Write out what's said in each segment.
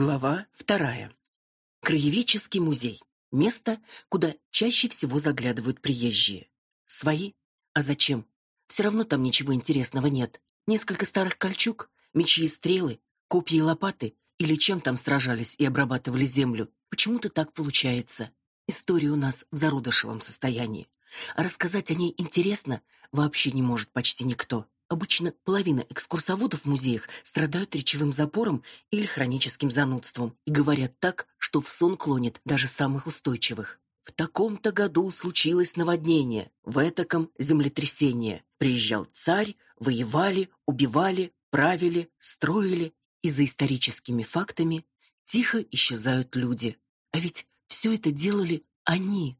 Глава вторая. Краеведческий музей. Место, куда чаще всего заглядывают приезжие. Свои? А зачем? Все равно там ничего интересного нет. Несколько старых кольчуг, мечи и стрелы, копья и лопаты или чем там сражались и обрабатывали землю. Почему-то так получается. История у нас в зародышевом состоянии. А рассказать о ней интересно вообще не может почти никто. Обычно половина экскурсоводов в музеях страдают речевым запором или хроническим занудством и говорят так, что в сон клонит даже самых устойчивых. В таком-то году случилось наводнение, в этаком землетрясение. Приезжал царь, воевали, убивали, правили, строили, и за историческими фактами тихо исчезают люди. А ведь все это делали они.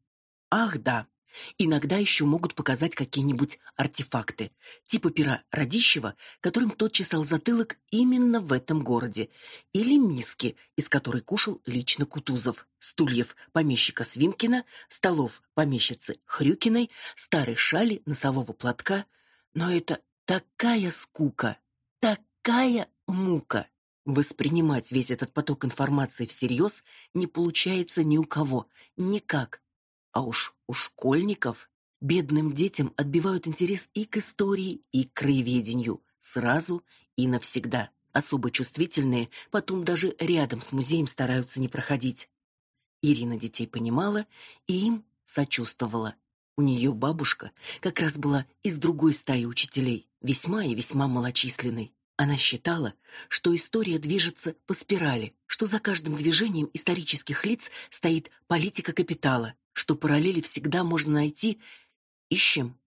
Ах, да, Иногда еще могут показать какие-нибудь артефакты, типа пера Радищева, которым тот чесал затылок именно в этом городе, или миски, из которой кушал лично Кутузов, стульев помещика Свинкина, столов помещицы Хрюкиной, старой шали, носового платка. Но это такая скука, такая мука. Воспринимать весь этот поток информации всерьез не получается ни у кого, никак. А уж у школьников бедным детям отбивают интерес и к истории, и к краеведению сразу и навсегда. Особо чувствительные потом даже рядом с музеем стараются не проходить. Ирина детей понимала и им сочувствовала. У нее бабушка как раз была из другой стаи учителей, весьма и весьма малочисленной. Она считала, что история движется по спирали, что за каждым движением исторических лиц стоит политика капитала, что параллели всегда можно найти. Ищем.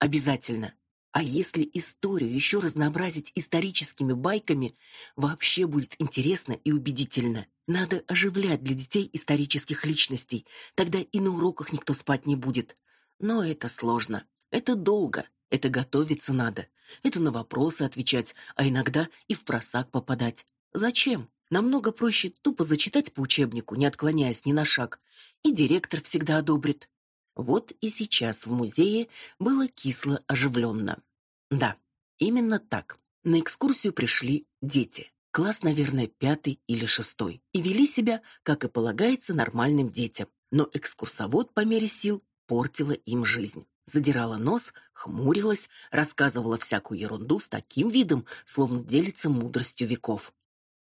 Обязательно. А если историю еще разнообразить историческими байками, вообще будет интересно и убедительно. Надо оживлять для детей исторических личностей, тогда и на уроках никто спать не будет. Но это сложно. Это долго. Это готовиться надо. Это на вопросы отвечать, а иногда и в просак попадать. Зачем? Намного проще тупо зачитать по учебнику, не отклоняясь ни на шаг, и директор всегда одобрит. Вот и сейчас в музее было кисло оживленно. Да, именно так. На экскурсию пришли дети. Класс, наверное, пятый или шестой, и вели себя, как и полагается нормальным детям. Но экскурсовод по мере сил портила им жизнь. Задирала нос, хмурилась, рассказывала всякую ерунду с таким видом, словно делится мудростью веков.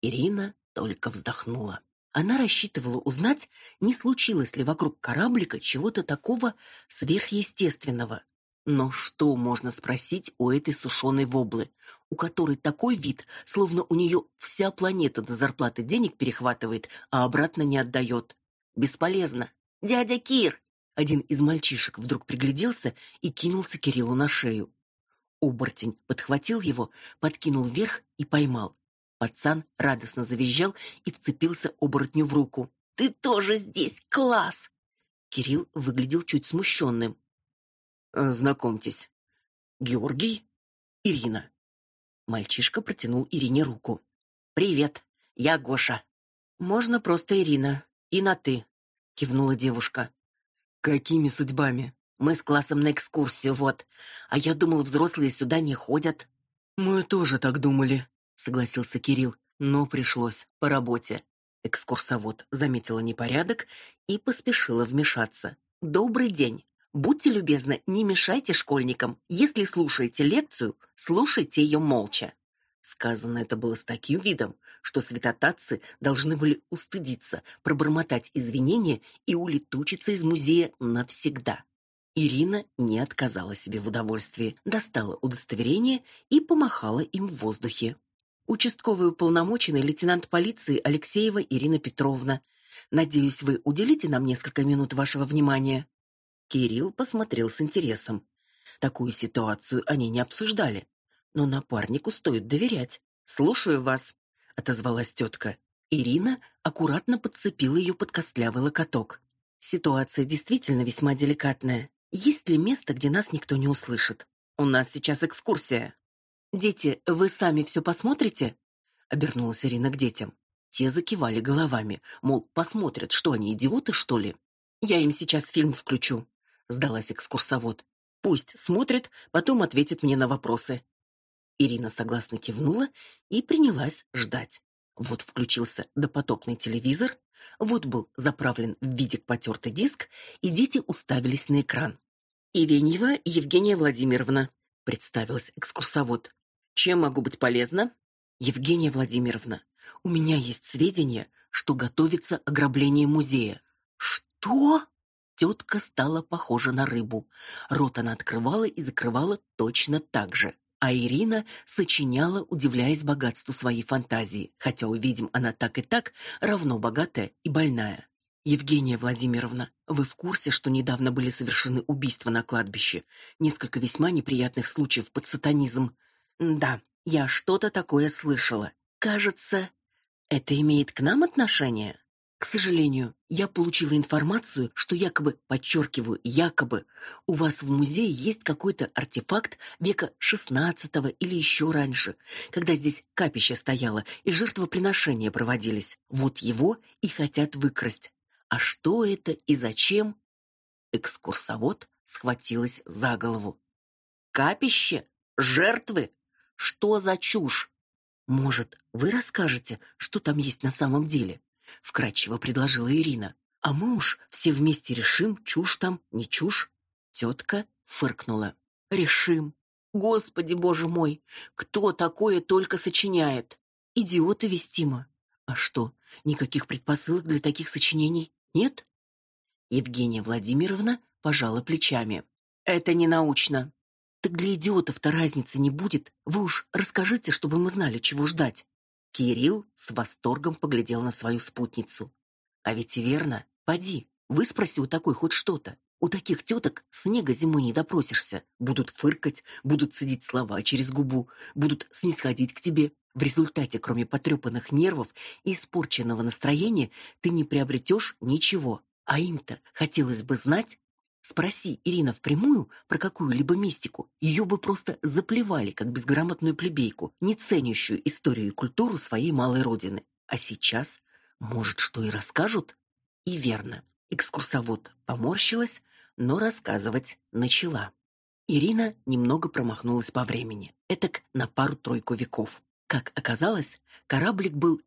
Ирина только вздохнула. Она рассчитывала узнать, не случилось ли вокруг кораблика чего-то такого сверхъестественного. Но что можно спросить у этой сушеной воблы, у которой такой вид, словно у нее вся планета до зарплаты денег перехватывает, а обратно не отдает? Бесполезно. Дядя Кир, один из мальчишек вдруг пригляделся и кинулся Кириллу на шею. Оборотень подхватил его, подкинул вверх и поймал. Пацан радостно завизжал и вцепился оборотню в руку. Ты тоже здесь, класс. Кирилл выглядел чуть смущенным. «Э, знакомьтесь. Георгий, Ирина. Мальчишка протянул Ирине руку. Привет. Я Гоша. Можно просто Ирина. И на ты, кивнула девушка. Какими судьбами? Мы с классом на экскурсию, вот. А я думал, взрослые сюда не ходят. Мы тоже так думали, согласился Кирилл, но пришлось по работе. Экскурсовод заметила непорядок и поспешила вмешаться. Добрый день. Будьте любезны, не мешайте школьникам. Если слушаете лекцию, слушайте ее молча. Сказано это было с таким видом, что святотатцы должны были устыдиться, пробормотать извинения и улетучиться из музея навсегда. Ирина не отказала себе в удовольствии, достала удостоверение и помахала им в воздухе. Участковый уполномоченный лейтенант полиции Алексеева Ирина Петровна. Надеюсь, вы уделите нам несколько минут вашего внимания. Кирилл посмотрел с интересом. Такую ситуацию они не обсуждали, но напарнику стоит доверять. Слушаю вас, отозвалась тетка. Ирина аккуратно подцепила ее под костлявый локоток. Ситуация действительно весьма деликатная. Есть ли место, где нас никто не услышит? У нас сейчас экскурсия. Дети, вы сами все посмотрите? обернулась Ирина к детям. Те закивали головами, мол, посмотрят, что они идиоты, что ли. Я им сейчас фильм включу, сдалась экскурсовод. Пусть смотрят, потом ответят мне на вопросы. Ирина согласно кивнула и принялась ждать. Вот включился допотопный телевизор, вот был заправлен в видик потертый диск, и дети уставились на экран. Ивеньева Евгения Владимировна, представилась экскурсовод. Чем могу быть полезна? Евгения Владимировна, у меня есть сведения, что готовится ограбление музея. Что? Тетка стала похожа на рыбу. Рот она открывала и закрывала точно так же. А Ирина сочиняла, удивляясь богатству своей фантазии, хотя увидим она так и так равно богатая и больная. Евгения Владимировна, вы в курсе, что недавно были совершены убийства на кладбище? Несколько весьма неприятных случаев под сатанизм. Да, я что-то такое слышала. Кажется, это имеет к нам отношение? К сожалению, я получила информацию, что якобы, подчеркиваю, якобы, у вас в музее есть какой-то артефакт века XVI или еще раньше, когда здесь капище стояло и жертвоприношения проводились. Вот его и хотят выкрасть. А что это и зачем? Экскурсовод схватилась за голову. Капище? Жертвы? Что за чушь? Может, вы расскажете, что там есть на самом деле? вкратчиво предложила Ирина. А мы уж все вместе решим, чушь там, не чушь. Тетка фыркнула. Решим. Господи, боже мой, кто такое только сочиняет? Идиоты вестимо. А что, никаких предпосылок для таких сочинений нет? Евгения Владимировна пожала плечами. Это не научно. Так для идиотов-то разницы не будет. Вы уж расскажите, чтобы мы знали, чего ждать. Кирилл с восторгом поглядел на свою спутницу. А ведь верно. Поди, выспроси у такой хоть что-то. У таких теток снега зимой не допросишься. Будут фыркать, будут цедить слова через губу, будут снисходить к тебе. В результате, кроме потрепанных нервов и испорченного настроения, ты не приобретешь ничего. А им-то хотелось бы знать, Спроси Ирина впрямую про какую-либо мистику, ее бы просто заплевали, как безграмотную плебейку, не ценящую историю и культуру своей малой родины. А сейчас, может, что и расскажут? И верно. Экскурсовод поморщилась, но рассказывать начала. Ирина немного промахнулась по времени, этак на пару-тройку веков. Как оказалось, кораблик был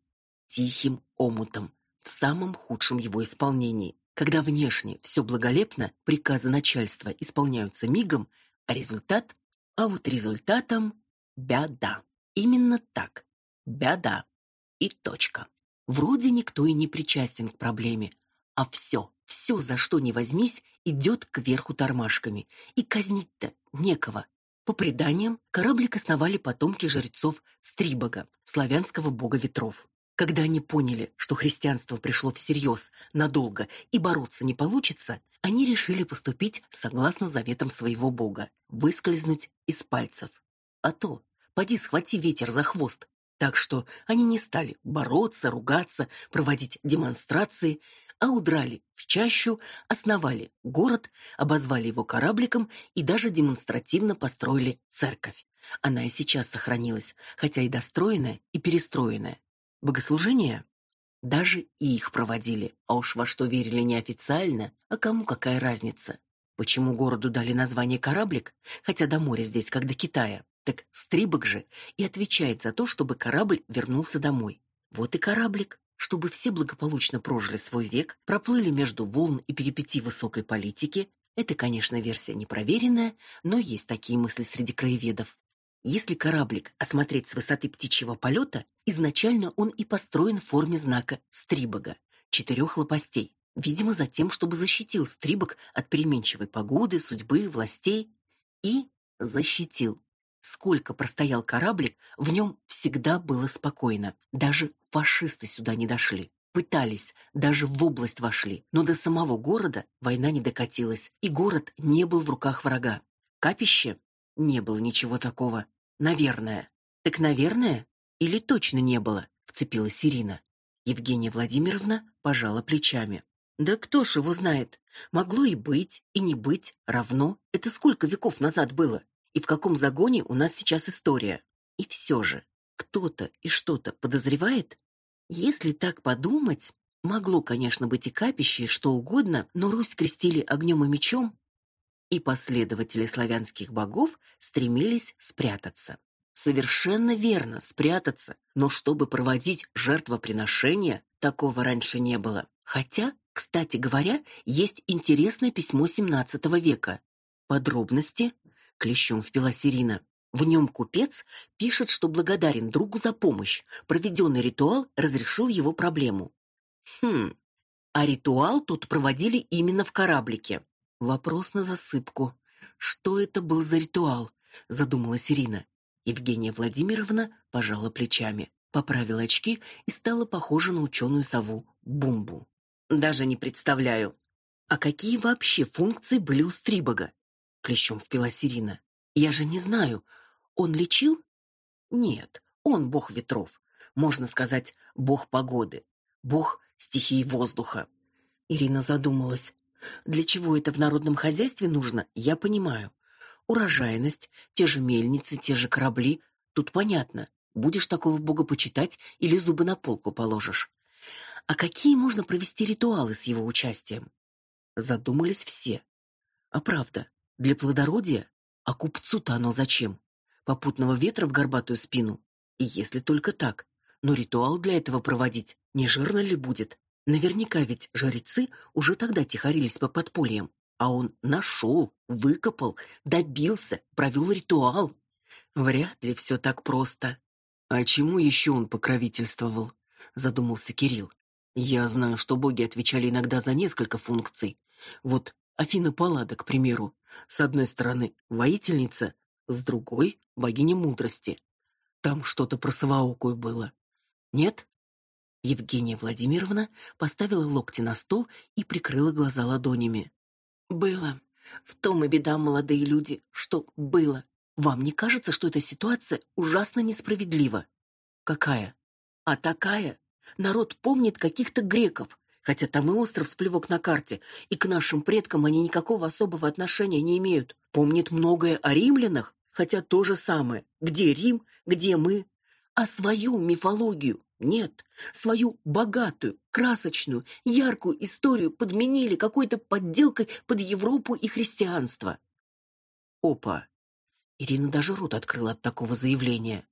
тихим омутом в самом худшем его исполнении, когда внешне все благолепно, приказы начальства исполняются мигом, а результат, а вот результатом беда. Именно так. Беда. И точка. Вроде никто и не причастен к проблеме, а все, все, за что ни возьмись, идет кверху тормашками, и казнить-то некого. По преданиям, кораблик основали потомки жрецов Стрибога, славянского бога ветров. Когда они поняли, что христианство пришло всерьез, надолго и бороться не получится, они решили поступить согласно заветам своего бога, выскользнуть из пальцев. А то, поди схвати ветер за хвост. Так что они не стали бороться, ругаться, проводить демонстрации, а удрали в чащу, основали город, обозвали его корабликом и даже демонстративно построили церковь. Она и сейчас сохранилась, хотя и достроенная, и перестроенная. Богослужения даже и их проводили, а уж во что верили неофициально, а кому какая разница? Почему городу дали название Кораблик, хотя до моря здесь как до Китая? Так Стрибок же и отвечает за то, чтобы корабль вернулся домой. Вот и кораблик, чтобы все благополучно прожили свой век, проплыли между волн и перипетий высокой политики. Это, конечно, версия непроверенная, но есть такие мысли среди краеведов. Если кораблик осмотреть с высоты птичьего полета, изначально он и построен в форме знака Стрибога, четырех лопастей. Видимо, за тем, чтобы защитил Стрибог от переменчивой погоды, судьбы, властей и защитил. Сколько простоял кораблик, в нем всегда было спокойно. Даже фашисты сюда не дошли. Пытались, даже в область вошли, но до самого города война не докатилась, и город не был в руках врага. Капище не было ничего такого. Наверное. Так, наверное, или точно не было, вцепилась Ирина. Евгения Владимировна пожала плечами. Да кто ж его знает? Могло и быть, и не быть равно. Это сколько веков назад было? И в каком загоне у нас сейчас история? И все же, кто-то и что-то подозревает? Если так подумать, могло, конечно, быть и капище, и что угодно, но Русь крестили огнем и мечом, и последователи славянских богов стремились спрятаться. Совершенно верно, спрятаться, но чтобы проводить жертвоприношение, такого раньше не было. Хотя, кстати говоря, есть интересное письмо XVII века. Подробности клещом впилась Ирина. В нем купец пишет, что благодарен другу за помощь. Проведенный ритуал разрешил его проблему. Хм. А ритуал тут проводили именно в кораблике. Вопрос на засыпку. Что это был за ритуал? задумалась Ирина. Евгения Владимировна пожала плечами, поправила очки и стала похожа на ученую сову Бумбу. Даже не представляю. А какие вообще функции были у Стрибога? Клещом впилась Ирина. Я же не знаю. Он лечил? Нет, он бог ветров. Можно сказать, бог погоды, бог стихии воздуха. Ирина задумалась. Для чего это в народном хозяйстве нужно, я понимаю урожайность, те же мельницы, те же корабли. Тут понятно. Будешь такого бога почитать или зубы на полку положишь. А какие можно провести ритуалы с его участием? Задумались все. А правда, для плодородия? А купцу-то оно зачем? Попутного ветра в горбатую спину? И если только так. Но ритуал для этого проводить не жирно ли будет? Наверняка ведь жрецы уже тогда тихорились по подпольям. А он нашел, выкопал, добился, провел ритуал. Вряд ли все так просто. А чему еще он покровительствовал? задумался Кирилл. Я знаю, что боги отвечали иногда за несколько функций. Вот Афина Паллада, к примеру, с одной стороны воительница, с другой богиня мудрости. Там что-то про совоокую было. Нет? Евгения Владимировна поставила локти на стол и прикрыла глаза ладонями. Было. В том и беда, молодые люди, что было. Вам не кажется, что эта ситуация ужасно несправедлива? Какая? А такая. Народ помнит каких-то греков, хотя там и остров с плевок на карте, и к нашим предкам они никакого особого отношения не имеют. Помнит многое о римлянах, хотя то же самое. Где Рим, где мы? А свою мифологию нет, свою богатую, красочную, яркую историю подменили какой-то подделкой под Европу и христианство. Опа. Ирина даже рот открыла от такого заявления.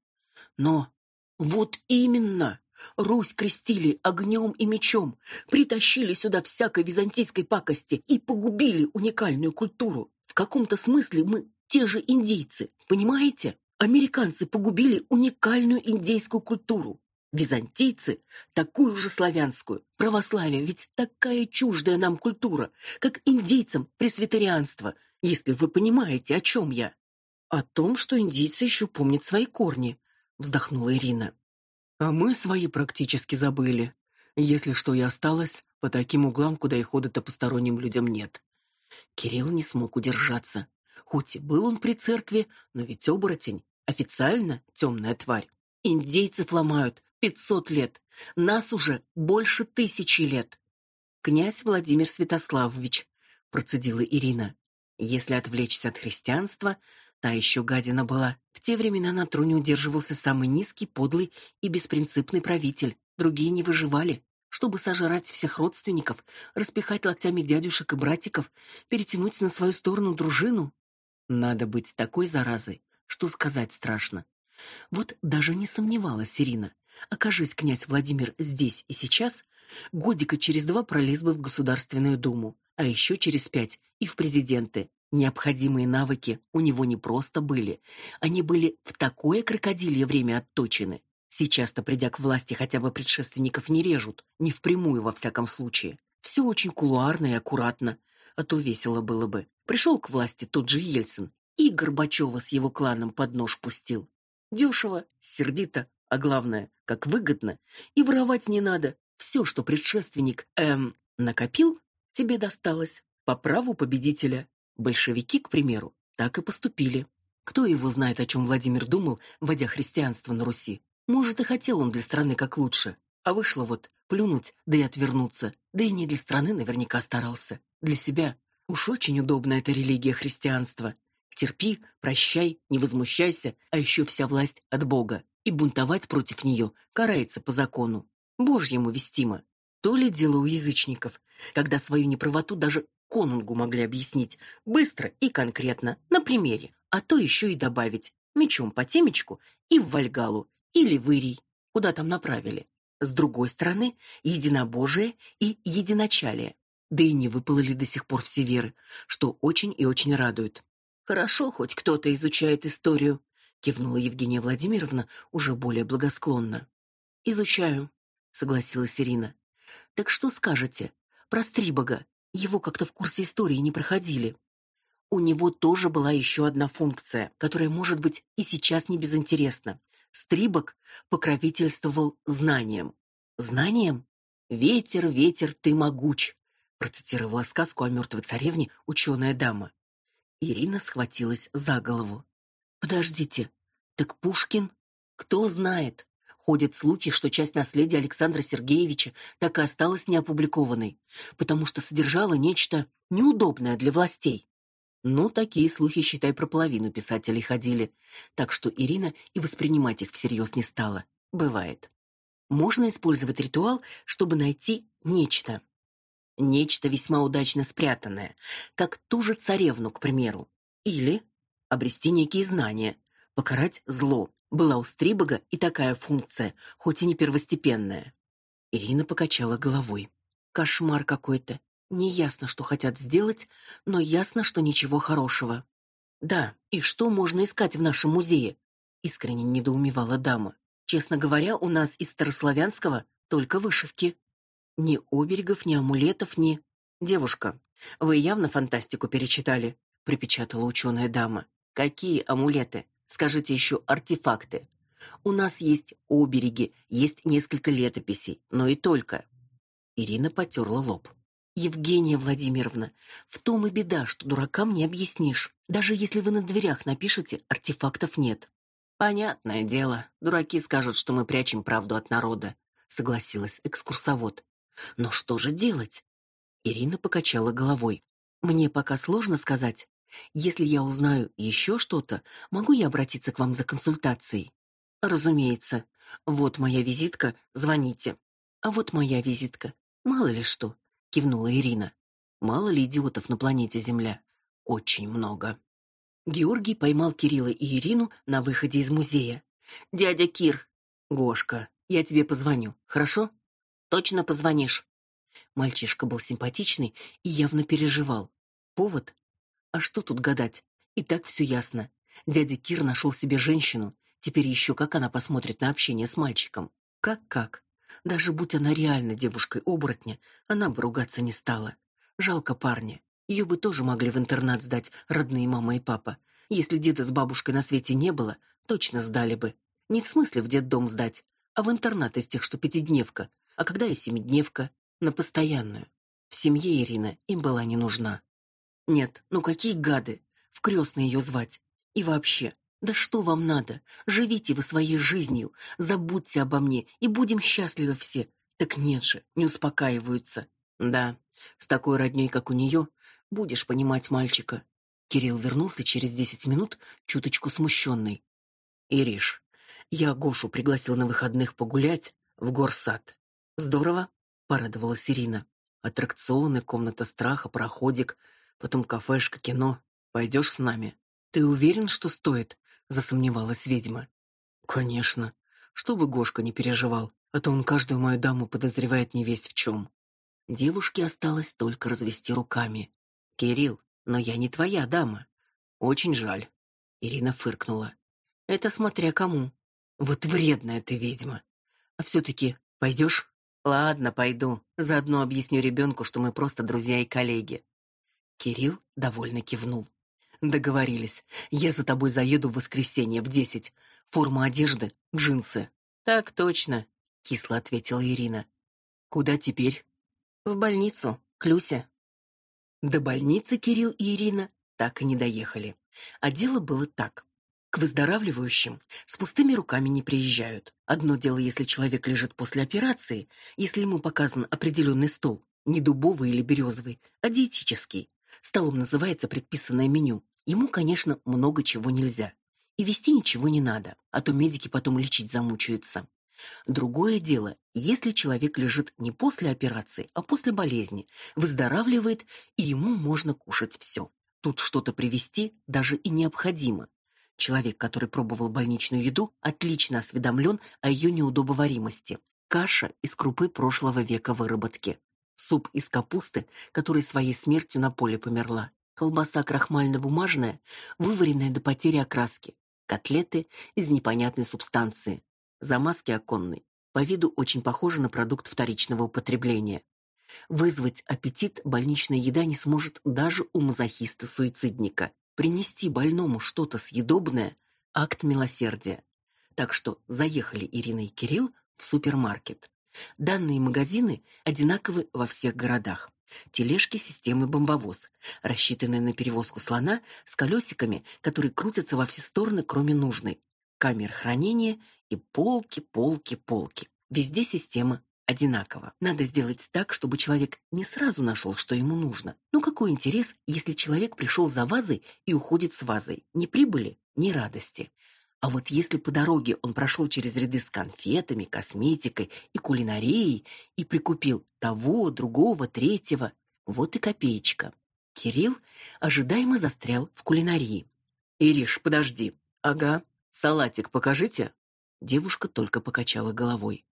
Но вот именно Русь крестили огнем и мечом, притащили сюда всякой византийской пакости и погубили уникальную культуру. В каком-то смысле мы те же индейцы, понимаете? Американцы погубили уникальную индейскую культуру. Византийцы такую же славянскую. Православие ведь такая чуждая нам культура, как индейцам пресвитерианство, если вы понимаете, о чем я. О том, что индейцы еще помнят свои корни, вздохнула Ирина. А мы свои практически забыли. Если что и осталось, по таким углам, куда и хода-то посторонним людям нет. Кирилл не смог удержаться. Хоть и был он при церкви, но ведь оборотень официально темная тварь. Индейцев ломают, пятьсот лет. Нас уже больше тысячи лет. Князь Владимир Святославович, процедила Ирина. Если отвлечься от христианства, та еще гадина была. В те времена на троне удерживался самый низкий, подлый и беспринципный правитель. Другие не выживали. Чтобы сожрать всех родственников, распихать локтями дядюшек и братиков, перетянуть на свою сторону дружину. Надо быть такой заразой, что сказать страшно. Вот даже не сомневалась Ирина. Окажись князь Владимир здесь и сейчас, годика через два пролез бы в Государственную Думу, а еще через пять и в президенты. Необходимые навыки у него не просто были, они были в такое крокодилье время отточены. Сейчас-то, придя к власти, хотя бы предшественников не режут, не впрямую во всяком случае. Все очень кулуарно и аккуратно, а то весело было бы. Пришел к власти тот же Ельцин и Горбачева с его кланом под нож пустил. Дешево, сердито, а главное, как выгодно, и воровать не надо. Все, что предшественник эм накопил, тебе досталось по праву победителя. Большевики, к примеру, так и поступили. Кто его знает, о чем Владимир думал, вводя христианство на Руси? Может, и хотел он для страны как лучше, а вышло вот плюнуть, да и отвернуться. Да и не для страны наверняка старался, для себя. Уж очень удобна эта религия христианства. Терпи, прощай, не возмущайся, а еще вся власть от Бога и бунтовать против нее карается по закону. Божьему вестимо. То ли дело у язычников, когда свою неправоту даже конунгу могли объяснить быстро и конкретно, на примере, а то еще и добавить мечом по темечку и в Вальгалу или в Ирий, куда там направили. С другой стороны, единобожие и единочалие. Да и не выпало до сих пор все веры, что очень и очень радует. Хорошо, хоть кто-то изучает историю, кивнула Евгения Владимировна уже более благосклонно. Изучаю, согласилась Ирина. Так что скажете про Стрибога? Его как-то в курсе истории не проходили. У него тоже была еще одна функция, которая, может быть, и сейчас не безинтересна. Стрибок покровительствовал знанием. Знанием? Ветер, ветер, ты могуч, процитировала сказку о мертвой царевне ученая дама. Ирина схватилась за голову. Подождите. Так Пушкин? Кто знает? Ходят слухи, что часть наследия Александра Сергеевича так и осталась неопубликованной, потому что содержала нечто неудобное для властей. Ну, такие слухи, считай, про половину писателей ходили, так что Ирина и воспринимать их всерьез не стала. Бывает. Можно использовать ритуал, чтобы найти нечто. Нечто весьма удачно спрятанное, как ту же царевну, к примеру. Или обрести некие знания, покарать зло. Была у Стрибога и такая функция, хоть и не первостепенная. Ирина покачала головой. Кошмар какой-то. Неясно, что хотят сделать, но ясно, что ничего хорошего. Да, и что можно искать в нашем музее? Искренне недоумевала дама. Честно говоря, у нас из старославянского только вышивки. Ни оберегов, ни амулетов, ни Девушка, вы явно фантастику перечитали, припечатала ученая дама. Какие амулеты? Скажите еще артефакты. У нас есть обереги, есть несколько летописей, но и только. Ирина потёрла лоб. Евгения Владимировна, в том и беда, что дуракам не объяснишь. Даже если вы на дверях напишете, артефактов нет. Понятное дело, дураки скажут, что мы прячем правду от народа, согласилась экскурсовод. Но что же делать? Ирина покачала головой. Мне пока сложно сказать. Если я узнаю еще что-то, могу я обратиться к вам за консультацией? Разумеется. Вот моя визитка, звоните. А вот моя визитка. Мало ли что кивнула Ирина. Мало ли идиотов на планете Земля? Очень много. Георгий поймал Кирилла и Ирину на выходе из музея. Дядя Кир, Гошка, я тебе позвоню, хорошо? Точно позвонишь. Мальчишка был симпатичный и явно переживал. Повод? А что тут гадать? И так все ясно. Дядя Кир нашел себе женщину. Теперь еще как она посмотрит на общение с мальчиком? Как-как? Даже будь она реально девушкой-оборотня, она бы ругаться не стала. Жалко парня. Ее бы тоже могли в интернат сдать родные мама и папа. Если деда с бабушкой на свете не было, точно сдали бы. Не в смысле в детдом сдать, а в интернат из тех, что пятидневка, а когда и семидневка, на постоянную. В семье Ирина им была не нужна. Нет, ну какие гады, в крестные ее звать. И вообще, да что вам надо? Живите вы своей жизнью, забудьте обо мне и будем счастливы все. Так нет же, не успокаиваются. Да, с такой роднёй, как у нее, будешь понимать мальчика. Кирилл вернулся через десять минут, чуточку смущенный. Ириш, я Гошу пригласил на выходных погулять в горсад. Здорово, порадовалась Ирина. Аттракционы, комната страха, проходик, потом кафешка, кино. Пойдешь с нами? Ты уверен, что стоит? засомневалась ведьма. Конечно, чтобы Гошка не переживал, а то он каждую мою даму подозревает не весть в чем. Девушке осталось только развести руками. Кирилл, но я не твоя дама. Очень жаль. Ирина фыркнула. Это смотря кому. Вот вредная ты ведьма. А все таки пойдешь? Ладно, пойду. Заодно объясню ребенку, что мы просто друзья и коллеги. Кирилл довольно кивнул. Договорились. Я за тобой заеду в воскресенье в десять. Форма одежды, джинсы. Так точно, кисло ответила Ирина. Куда теперь? В больницу, к Люсе. До больницы Кирилл и Ирина так и не доехали. А дело было так: к выздоравливающим с пустыми руками не приезжают. Одно дело, если человек лежит после операции, если ему показан определенный стол, не дубовый или березовый, а диетический. Столом называется предписанное меню. Ему, конечно, много чего нельзя. И вести ничего не надо, а то медики потом лечить замучаются. Другое дело, если человек лежит не после операции, а после болезни, выздоравливает, и ему можно кушать все. Тут что-то привезти даже и необходимо. Человек, который пробовал больничную еду, отлично осведомлен о ее неудобоваримости. Каша из крупы прошлого века выработки. Суп из капусты, которая своей смертью на поле померла. Колбаса крахмально-бумажная, вываренная до потери окраски. Котлеты из непонятной субстанции. Замазки оконной. По виду очень похожи на продукт вторичного употребления. Вызвать аппетит больничная еда не сможет даже у мазохиста-суицидника. Принести больному что-то съедобное – акт милосердия. Так что заехали Ирина и Кирилл в супермаркет. Данные магазины одинаковы во всех городах. Тележки системы бомбовоз, рассчитанные на перевозку слона с колесиками, которые крутятся во все стороны, кроме нужной. Камер хранения и полки, полки, полки. Везде система одинаково. Надо сделать так, чтобы человек не сразу нашел, что ему нужно. Ну какой интерес, если человек пришел за вазой и уходит с вазой? Ни прибыли, ни радости. А вот если по дороге он прошел через ряды с конфетами, косметикой и кулинарией и прикупил того, другого, третьего, вот и копеечка. Кирилл ожидаемо застрял в кулинарии. Ириш, подожди. Ага, салатик покажите. Девушка только покачала головой.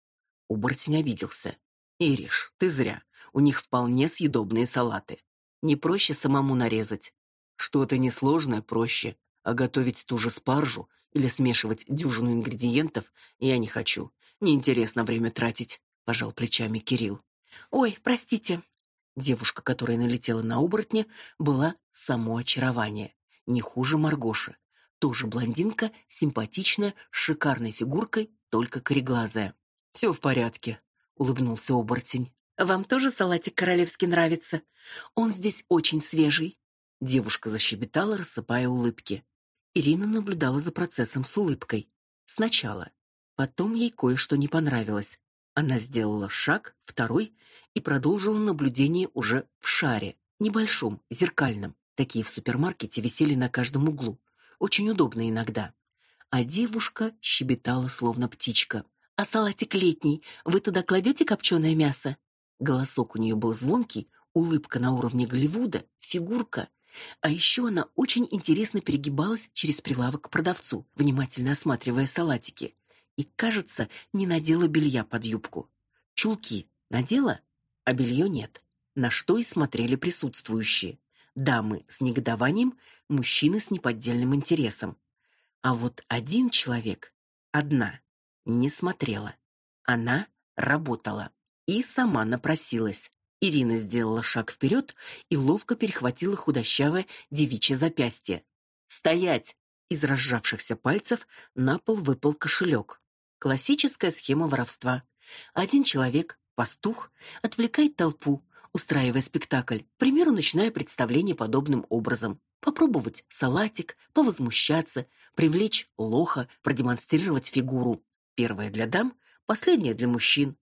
Оборотень обиделся. «Ириш, ты зря. У них вполне съедобные салаты. Не проще самому нарезать. Что-то несложное проще, а готовить ту же спаржу или смешивать дюжину ингредиентов я не хочу. Неинтересно время тратить», — пожал плечами Кирилл. «Ой, простите». Девушка, которая налетела на оборотня, была само очарование. Не хуже Маргоши. Тоже блондинка, симпатичная, с шикарной фигуркой, только кореглазая. Все в порядке, улыбнулся оборотень. Вам тоже салатик королевский нравится? Он здесь очень свежий. Девушка защебетала, рассыпая улыбки. Ирина наблюдала за процессом с улыбкой. Сначала. Потом ей кое-что не понравилось. Она сделала шаг, второй, и продолжила наблюдение уже в шаре, небольшом, зеркальном. Такие в супермаркете висели на каждом углу. Очень удобно иногда. А девушка щебетала словно птичка. А салатик летний, вы туда кладете копченое мясо? Голосок у нее был звонкий, улыбка на уровне Голливуда, фигурка. А еще она очень интересно перегибалась через прилавок к продавцу, внимательно осматривая салатики. И, кажется, не надела белья под юбку. Чулки надела, а белье нет. На что и смотрели присутствующие. Дамы с негодованием, мужчины с неподдельным интересом. А вот один человек, одна, не смотрела. Она работала и сама напросилась. Ирина сделала шаг вперед и ловко перехватила худощавое девичье запястье. «Стоять!» Из разжавшихся пальцев на пол выпал кошелек. Классическая схема воровства. Один человек, пастух, отвлекает толпу, устраивая спектакль, к примеру, начиная представление подобным образом. Попробовать салатик, повозмущаться, привлечь лоха, продемонстрировать фигуру. Первое для дам, последнее для мужчин.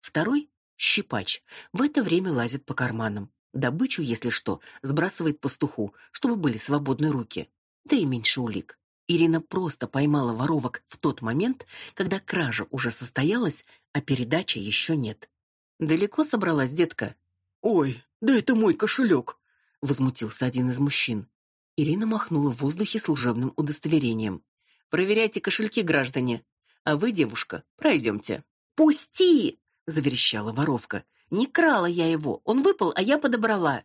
Второй щипач. В это время лазит по карманам. Добычу, если что, сбрасывает пастуху, чтобы были свободны руки. Да и меньше улик. Ирина просто поймала воровок в тот момент, когда кража уже состоялась, а передачи еще нет. Далеко собралась детка. Ой, да это мой кошелек!» — возмутился один из мужчин. Ирина махнула в воздухе служебным удостоверением. Проверяйте кошельки, граждане. А вы, девушка, пройдемте». «Пусти!» — заверещала воровка. «Не крала я его. Он выпал, а я подобрала».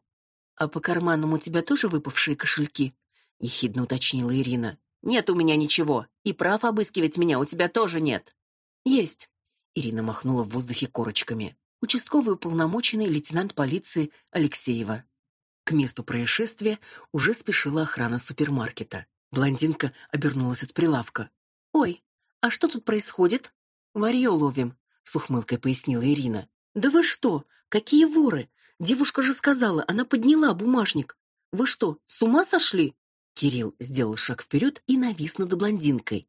«А по карманам у тебя тоже выпавшие кошельки?» — ехидно уточнила Ирина. «Нет у меня ничего. И прав обыскивать меня у тебя тоже нет». «Есть». Ирина махнула в воздухе корочками. Участковый уполномоченный лейтенант полиции Алексеева. К месту происшествия уже спешила охрана супермаркета. Блондинка обернулась от прилавка. «Ой, а что тут происходит? Варьё ловим, с ухмылкой пояснила Ирина. Да вы что? Какие воры? Девушка же сказала, она подняла бумажник. Вы что, с ума сошли? Кирилл сделал шаг вперед и навис над блондинкой.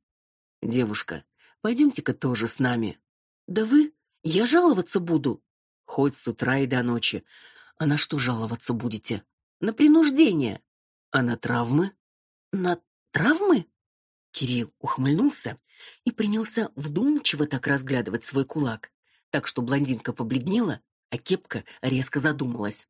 Девушка, пойдемте-ка тоже с нами. Да вы, я жаловаться буду. Хоть с утра и до ночи. А на что жаловаться будете? На принуждение. А на травмы? На травмы? Кирилл ухмыльнулся и принялся вдумчиво так разглядывать свой кулак, так что блондинка побледнела, а кепка резко задумалась.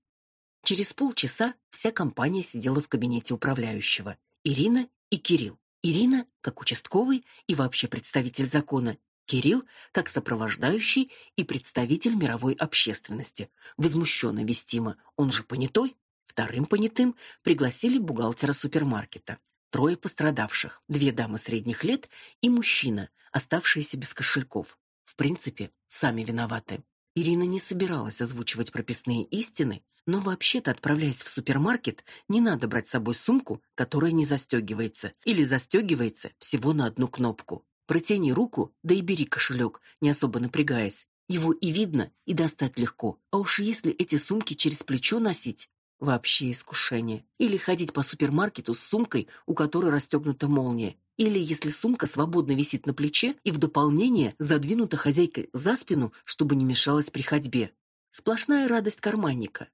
Через полчаса вся компания сидела в кабинете управляющего. Ирина и Кирилл. Ирина как участковый и вообще представитель закона, Кирилл как сопровождающий и представитель мировой общественности. Возмущенно вестимо, он же понятой. Вторым понятым пригласили бухгалтера супермаркета. Трое пострадавших, две дамы средних лет и мужчина, оставшиеся без кошельков. В принципе, сами виноваты. Ирина не собиралась озвучивать прописные истины, но вообще-то, отправляясь в супермаркет, не надо брать с собой сумку, которая не застегивается или застегивается всего на одну кнопку. Протяни руку, да и бери кошелек, не особо напрягаясь. Его и видно, и достать легко. А уж если эти сумки через плечо носить, вообще искушение. Или ходить по супермаркету с сумкой, у которой расстегнута молния. Или если сумка свободно висит на плече и в дополнение задвинута хозяйкой за спину, чтобы не мешалась при ходьбе. Сплошная радость карманника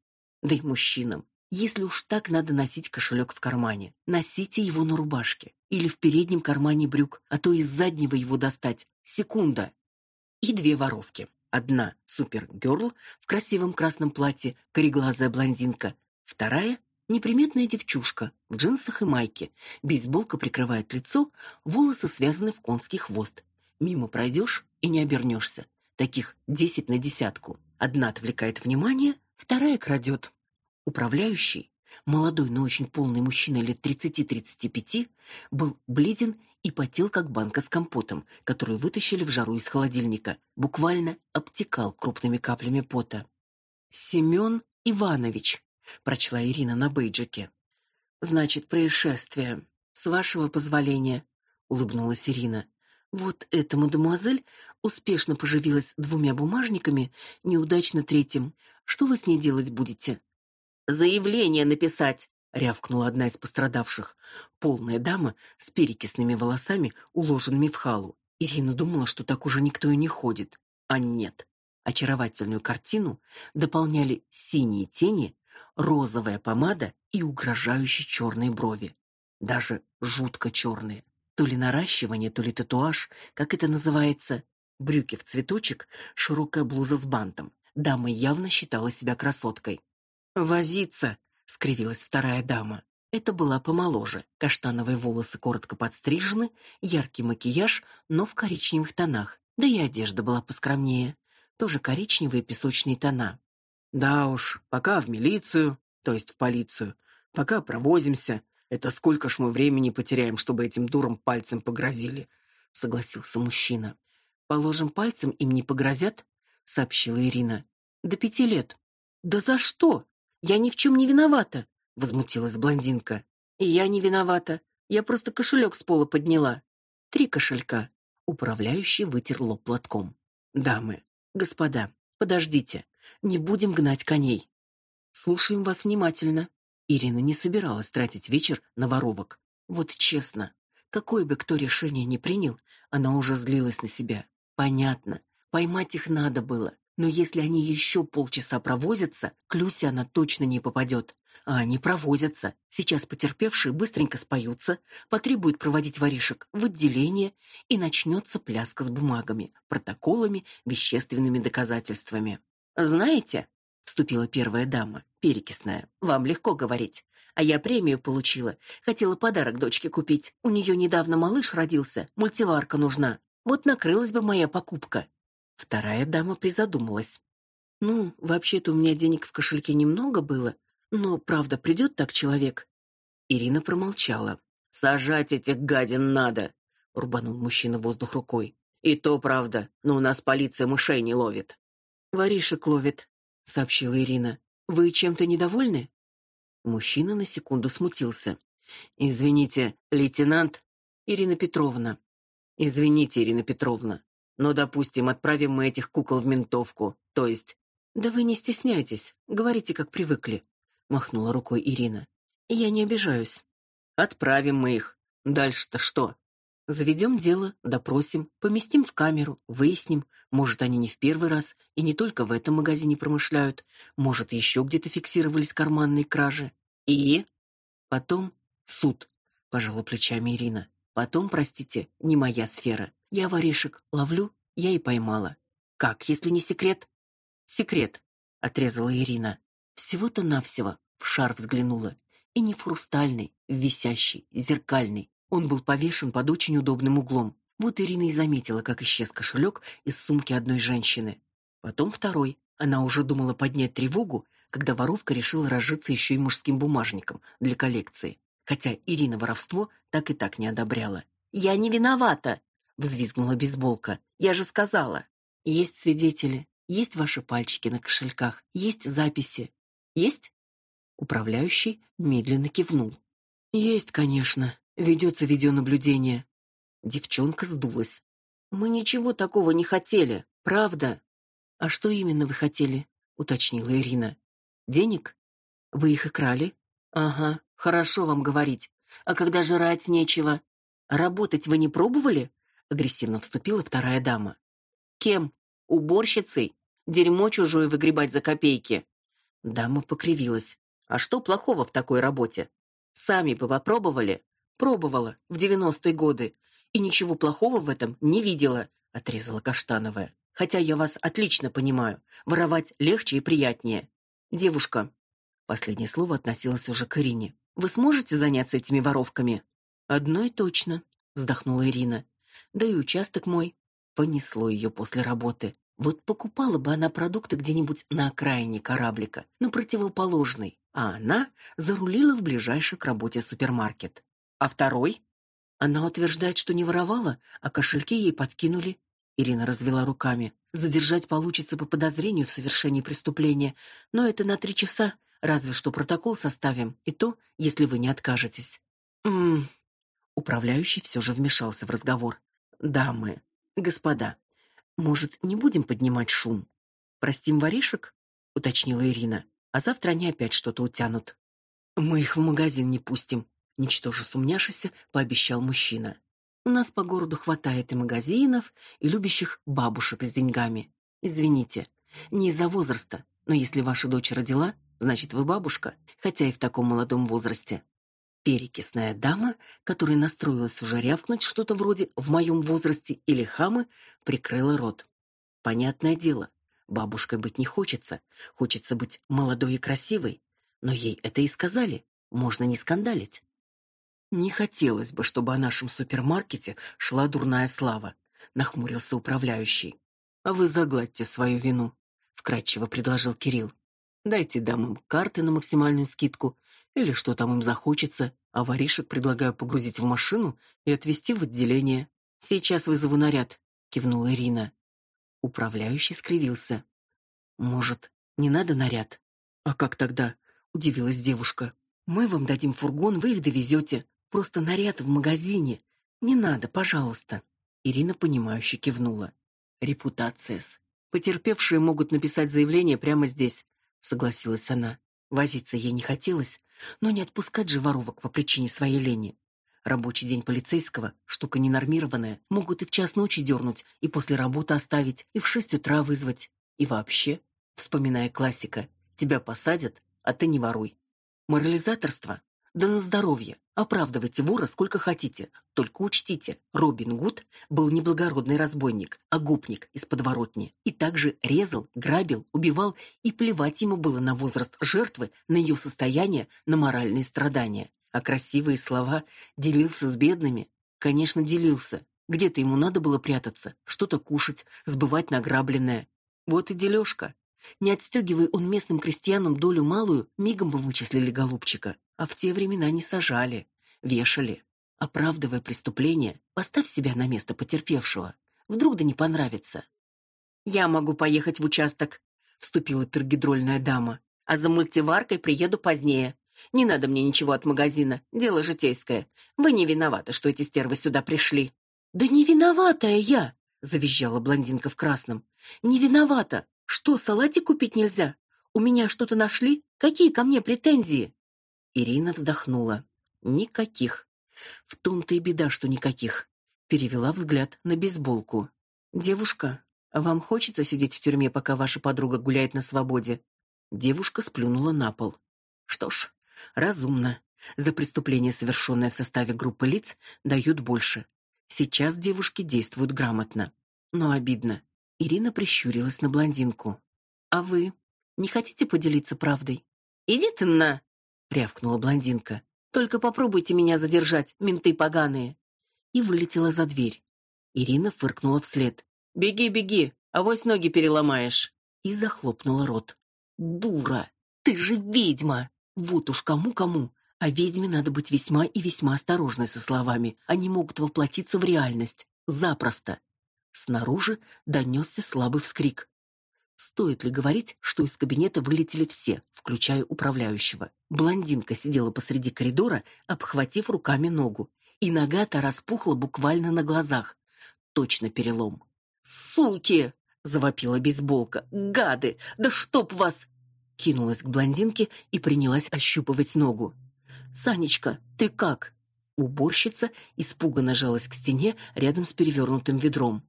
да и мужчинам. Если уж так надо носить кошелек в кармане, носите его на рубашке или в переднем кармане брюк, а то из заднего его достать. Секунда. И две воровки. Одна супергерл в красивом красном платье, кореглазая блондинка. Вторая неприметная девчушка в джинсах и майке. Бейсболка прикрывает лицо, волосы связаны в конский хвост. Мимо пройдешь и не обернешься. Таких десять на десятку. Одна отвлекает внимание, вторая крадет. Управляющий, молодой, но очень полный мужчина лет 30-35, был бледен и потел как банка с компотом, которую вытащили в жару из холодильника, буквально обтекал крупными каплями пота. Семен Иванович, прочла Ирина на бейджике. Значит, происшествие. С вашего позволения, улыбнулась Ирина. Вот эта мадемуазель успешно поживилась двумя бумажниками, неудачно третьим. Что вы с ней делать будете? Заявление написать, рявкнула одна из пострадавших, полная дама с перекисными волосами, уложенными в халу. Ирина думала, что так уже никто и не ходит, а нет. Очаровательную картину дополняли синие тени, розовая помада и угрожающие черные брови. Даже жутко черные. То ли наращивание, то ли татуаж, как это называется. Брюки в цветочек, широкая блуза с бантом. Дама явно считала себя красоткой. Возиться, скривилась вторая дама. Это была помоложе. Каштановые волосы коротко подстрижены, яркий макияж, но в коричневых тонах. Да и одежда была поскромнее, тоже коричневые песочные тона. Да уж, пока в милицию, то есть в полицию, пока провозимся, это сколько ж мы времени потеряем, чтобы этим дурам пальцем погрозили, согласился мужчина. Положим, пальцем им не погрозят, сообщила Ирина. До пяти лет. Да за что? Я ни в чем не виновата, возмутилась блондинка. И я не виновата. Я просто кошелек с пола подняла. Три кошелька. Управляющий вытер лоб платком. Дамы, господа, подождите. Не будем гнать коней. Слушаем вас внимательно. Ирина не собиралась тратить вечер на воровок. Вот честно, какое бы кто решение ни принял, она уже злилась на себя. Понятно, поймать их надо было. Но если они еще полчаса провозятся, к Люсе она точно не попадет. А они провозятся. Сейчас потерпевшие быстренько споются, потребуют проводить воришек в отделение, и начнется пляска с бумагами, протоколами, вещественными доказательствами. «Знаете», — вступила первая дама, перекисная, — «вам легко говорить. А я премию получила. Хотела подарок дочке купить. У нее недавно малыш родился, мультиварка нужна. Вот накрылась бы моя покупка. Вторая дама призадумалась. Ну, вообще-то у меня денег в кошельке немного было, но правда придет так человек. Ирина промолчала. Сажать этих гадин надо, рубанул мужчина воздух рукой. И то правда, но у нас полиция мышей не ловит. Воришек ловит, сообщила Ирина. Вы чем-то недовольны? Мужчина на секунду смутился. Извините, лейтенант Ирина Петровна. Извините, Ирина Петровна, но, допустим, отправим мы этих кукол в ментовку, то есть Да вы не стесняйтесь, говорите, как привыкли, махнула рукой Ирина. Я не обижаюсь. Отправим мы их. Дальше-то что? Заведем дело, допросим, поместим в камеру, выясним, может, они не в первый раз и не только в этом магазине промышляют, может, еще где-то фиксировались карманные кражи. И потом суд, пожала плечами Ирина. Потом, простите, не моя сфера. Я воришек ловлю, я и поймала. Как, если не секрет? Секрет, отрезала Ирина. Всего-то навсего в шар взглянула, и не в хрустальный, висящий, зеркальный, Он был повешен под очень удобным углом. Вот Ирина и заметила, как исчез кошелек из сумки одной женщины. Потом второй. Она уже думала поднять тревогу, когда воровка решила разжиться еще и мужским бумажником для коллекции, хотя Ирина воровство так и так не одобряла. "Я не виновата", взвизгнула бейсболка. "Я же сказала. Есть свидетели, есть ваши пальчики на кошельках, есть записи. Есть?" Управляющий медленно кивнул. "Есть, конечно. Ведется видеонаблюдение. Девчонка сдулась. Мы ничего такого не хотели, правда. А что именно вы хотели? уточнила Ирина. Денег? Вы их крали? Ага, хорошо вам говорить. А когда жрать нечего? Работать вы не пробовали? агрессивно вступила вторая дама. Кем? Уборщицей? Дерьмо чужое выгребать за копейки. Дама покривилась. А что плохого в такой работе? Сами бы попробовали. Пробовала в девяностые годы и ничего плохого в этом не видела, отрезала Каштановая. Хотя я вас отлично понимаю. Воровать легче и приятнее. Девушка, последнее слово относилось уже к Ирине. Вы сможете заняться этими воровками? Одной точно, вздохнула Ирина. Да и участок мой понесло ее после работы. Вот покупала бы она продукты где-нибудь на окраине кораблика, на противоположной, а она зарулила в ближайший к работе супермаркет. А второй? Она утверждает, что не воровала, а кошельки ей подкинули. Ирина развела руками. Задержать получится по подозрению в совершении преступления, но это на три часа, разве что протокол составим, и то, если вы не откажетесь. М. Управляющий все же вмешался в разговор. Дамы, господа, может, не будем поднимать шум? Простим воришек? уточнила Ирина. А завтра они опять что-то утянут. Мы их в магазин не пустим, ничтоже сумняшися, пообещал мужчина. У нас по городу хватает и магазинов, и любящих бабушек с деньгами. Извините, не из-за возраста, но если ваша дочь родила, значит вы бабушка, хотя и в таком молодом возрасте. Перекисная дама, которая настроилась уже рявкнуть что-то вроде в моем возрасте или хамы, прикрыла рот. Понятное дело, бабушкой быть не хочется, хочется быть молодой и красивой, но ей это и сказали, можно не скандалить. Не хотелось бы, чтобы о нашем супермаркете шла дурная слава, нахмурился управляющий. А вы загладьте свою вину, вкратчиво предложил Кирилл. Дайте дамам карты на максимальную скидку или что там им захочется, а воришек предлагаю погрузить в машину и отвезти в отделение. Сейчас вызову наряд, кивнула Ирина. Управляющий скривился. Может, не надо наряд? А как тогда? удивилась девушка. Мы вам дадим фургон, вы их довезете. Просто наряд в магазине. Не надо, пожалуйста. Ирина понимающе кивнула. Репутация. Потерпевшие могут написать заявление прямо здесь, согласилась она. Возиться ей не хотелось, но не отпускать же воровок по причине своей лени. Рабочий день полицейского штука ненормированная, могут и в час ночи дернуть, и после работы оставить, и в шесть утра вызвать. И вообще, вспоминая классика, тебя посадят, а ты не воруй. Морализаторство да на здоровье. Оправдывайте вора сколько хотите. Только учтите, Робин Гуд был не благородный разбойник, а гопник из подворотни. И также резал, грабил, убивал, и плевать ему было на возраст жертвы, на ее состояние, на моральные страдания. А красивые слова делился с бедными. Конечно, делился. Где-то ему надо было прятаться, что-то кушать, сбывать награбленное. Вот и дележка. Не отстегивая он местным крестьянам долю малую, мигом бы вычислили голубчика. А в те времена не сажали, вешали. Оправдывая преступление, поставь себя на место потерпевшего. Вдруг да не понравится. Я могу поехать в участок, вступила пергидрольная дама. А за мультиваркой приеду позднее. Не надо мне ничего от магазина, дело житейское. Вы не виноваты, что эти стервы сюда пришли. Да не виноватая я, завизжала блондинка в красном. Не виновата. Что, салатик купить нельзя? У меня что-то нашли? Какие ко мне претензии? Ирина вздохнула. Никаких. В том-то и беда, что никаких. Перевела взгляд на бейсболку. Девушка, вам хочется сидеть в тюрьме, пока ваша подруга гуляет на свободе? Девушка сплюнула на пол. Что ж, разумно. За преступление, совершенное в составе группы лиц, дают больше. Сейчас девушки действуют грамотно. Но обидно. Ирина прищурилась на блондинку. А вы не хотите поделиться правдой? Иди ты на, рявкнула блондинка. Только попробуйте меня задержать, менты поганые. И вылетела за дверь. Ирина фыркнула вслед. Беги, беги, авось ноги переломаешь. И захлопнула рот. Дура, ты же ведьма. Вот уж кому-кому, а ведьме надо быть весьма и весьма осторожной со словами. Они могут воплотиться в реальность запросто. Снаружи донесся слабый вскрик. Стоит ли говорить, что из кабинета вылетели все, включая управляющего? Блондинка сидела посреди коридора, обхватив руками ногу, и нога-то распухла буквально на глазах. Точно перелом. «Суки!» — завопила бейсболка. «Гады! Да чтоб вас!» Кинулась к блондинке и принялась ощупывать ногу. «Санечка, ты как?» Уборщица испуганно жалась к стене рядом с перевернутым ведром.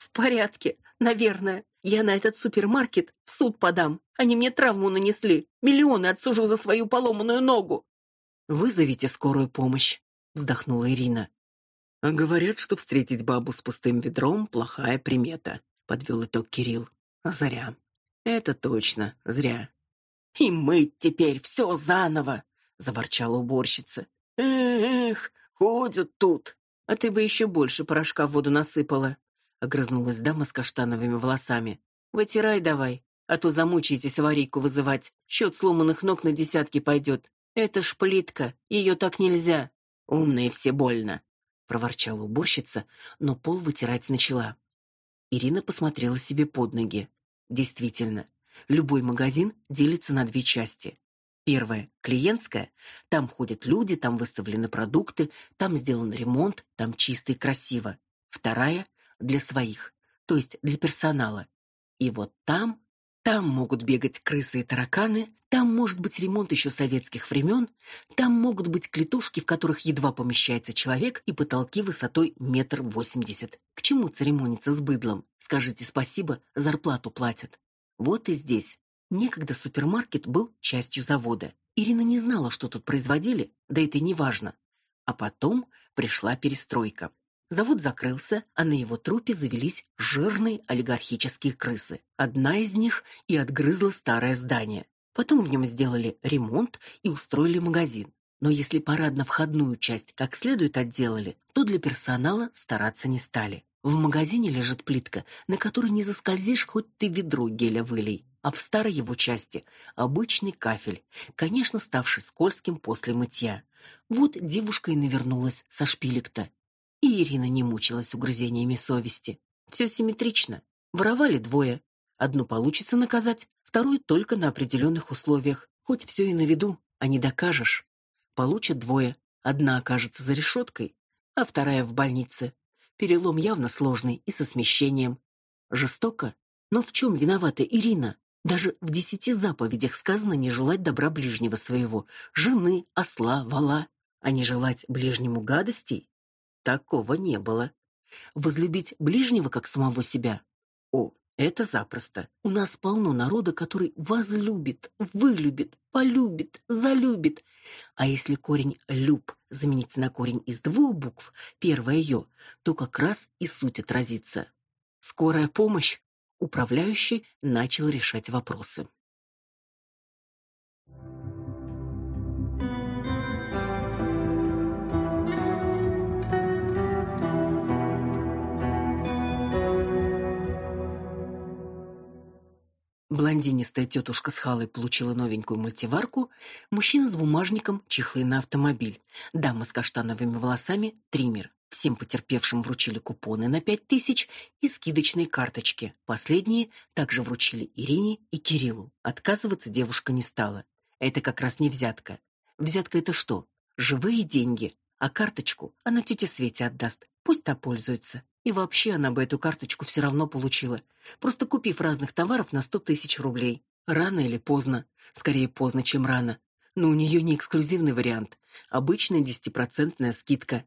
«В порядке, наверное. Я на этот супермаркет в суд подам. Они мне травму нанесли. Миллионы отсужу за свою поломанную ногу. Вызовите скорую помощь, вздохнула Ирина. А говорят, что встретить бабу с пустым ведром плохая примета, подвел итог Кирилл. А зря. Это точно, зря. И мы теперь все заново, заворчала уборщица. Эх, ходят тут. А ты бы еще больше порошка в воду насыпала, огрызнулась дама с каштановыми волосами. Вытирай давай, а то замучаетесь аварийку вызывать. Счет сломанных ног на десятки пойдет. Это ж плитка, ее так нельзя. Умные все больно, проворчала уборщица, но пол вытирать начала. Ирина посмотрела себе под ноги. Действительно, любой магазин делится на две части. Первая клиентская, там ходят люди, там выставлены продукты, там сделан ремонт, там чисто и красиво. Вторая для своих, то есть для персонала. И вот там, там могут бегать крысы и тараканы, там может быть ремонт еще советских времен, там могут быть клетушки, в которых едва помещается человек, и потолки высотой метр восемьдесят. К чему церемониться с быдлом? Скажите спасибо, зарплату платят. Вот и здесь. Некогда супермаркет был частью завода. Ирина не знала, что тут производили, да это и не важно. А потом пришла перестройка. Завод закрылся, а на его трупе завелись жирные олигархические крысы. Одна из них и отгрызла старое здание. Потом в нем сделали ремонт и устроили магазин. Но если парадно-входную часть как следует отделали, то для персонала стараться не стали. В магазине лежит плитка, на которой не заскользишь, хоть ты ведро геля вылей. А в старой его части обычный кафель, конечно, ставший скользким после мытья. Вот девушка и навернулась со шпилек-то. И Ирина не мучилась угрызениями совести. Все симметрично. Воровали двое. Одну получится наказать, вторую только на определенных условиях. Хоть все и на виду, а не докажешь. Получат двое. Одна окажется за решеткой, а вторая в больнице. Перелом явно сложный и со смещением. Жестоко, но в чем виновата Ирина? Даже в десяти заповедях сказано не желать добра ближнего своего, жены, осла, вала, а не желать ближнему гадостей. Такого не было. Возлюбить ближнего как самого себя? О, это запросто. У нас полно народа, который возлюбит, вылюбит, полюбит, залюбит. А если корень люб заменить на корень из двух букв, первое ё, то как раз и суть отразится. Скорая помощь. Управляющий начал решать вопросы. Блондинистая тетушка с халой получила новенькую мультиварку, мужчина с бумажником чехлы на автомобиль, дама с каштановыми волосами триммер. Всем потерпевшим вручили купоны на пять тысяч и скидочные карточки. Последние также вручили Ирине и Кириллу. Отказываться девушка не стала. Это как раз не взятка. Взятка это что? Живые деньги, а карточку она тете Свете отдаст. Пусть та пользуется. И вообще она бы эту карточку все равно получила, просто купив разных товаров на сто тысяч рублей. Рано или поздно. Скорее поздно, чем рано. Но у нее не эксклюзивный вариант. Обычная десятипроцентная скидка.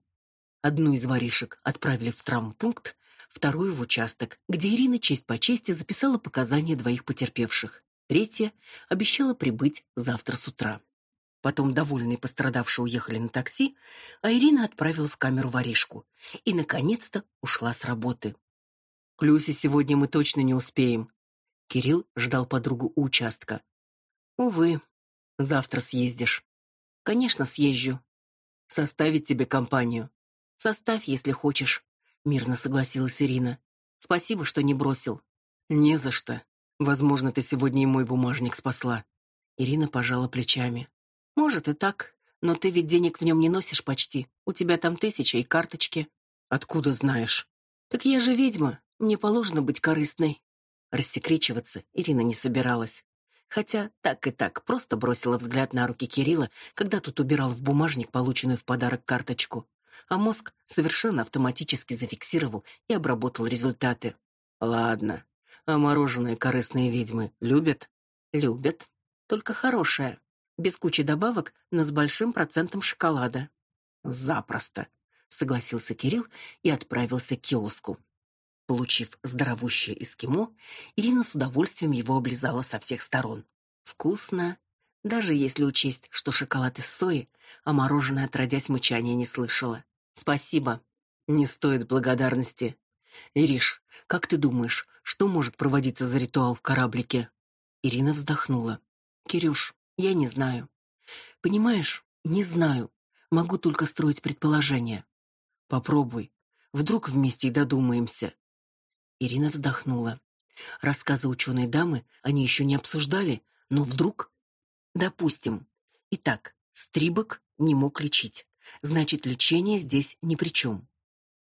Одну из воришек отправили в травмпункт, вторую в участок, где Ирина честь по чести записала показания двоих потерпевших. Третья обещала прибыть завтра с утра. Потом довольные пострадавшие уехали на такси, а Ирина отправила в камеру воришку и наконец-то ушла с работы. К Люсе сегодня мы точно не успеем. Кирилл ждал подругу у участка. Увы, завтра съездишь. Конечно, съезжу. составить тебе компанию. Составь, если хочешь, мирно согласилась Ирина. Спасибо, что не бросил. Не за что. Возможно, ты сегодня и мой бумажник спасла. Ирина пожала плечами. Может и так, но ты ведь денег в нем не носишь почти. У тебя там тысяча и карточки. Откуда знаешь? Так я же ведьма, мне положено быть корыстной. Рассекречиваться Ирина не собиралась. Хотя так и так просто бросила взгляд на руки Кирилла, когда тот убирал в бумажник полученную в подарок карточку, а мозг совершенно автоматически зафиксировал и обработал результаты. Ладно. А мороженое корыстные ведьмы любят? Любят. Только хорошее, без кучи добавок, но с большим процентом шоколада. Запросто, согласился Кирилл и отправился к киоску. Получив здоровущее эскимо, Ирина с удовольствием его облизала со всех сторон. Вкусно, даже если учесть, что шоколад из сои, а мороженое отродясь мычания не слышала. Спасибо. Не стоит благодарности. Ириш, как ты думаешь, что может проводиться за ритуал в кораблике? Ирина вздохнула. Кирюш, я не знаю. Понимаешь, не знаю. Могу только строить предположения. Попробуй. Вдруг вместе и додумаемся. Ирина вздохнула. Рассказы ученой дамы они еще не обсуждали, но вдруг... Допустим. Итак, Стрибок не мог лечить. Значит, лечение здесь ни при чем.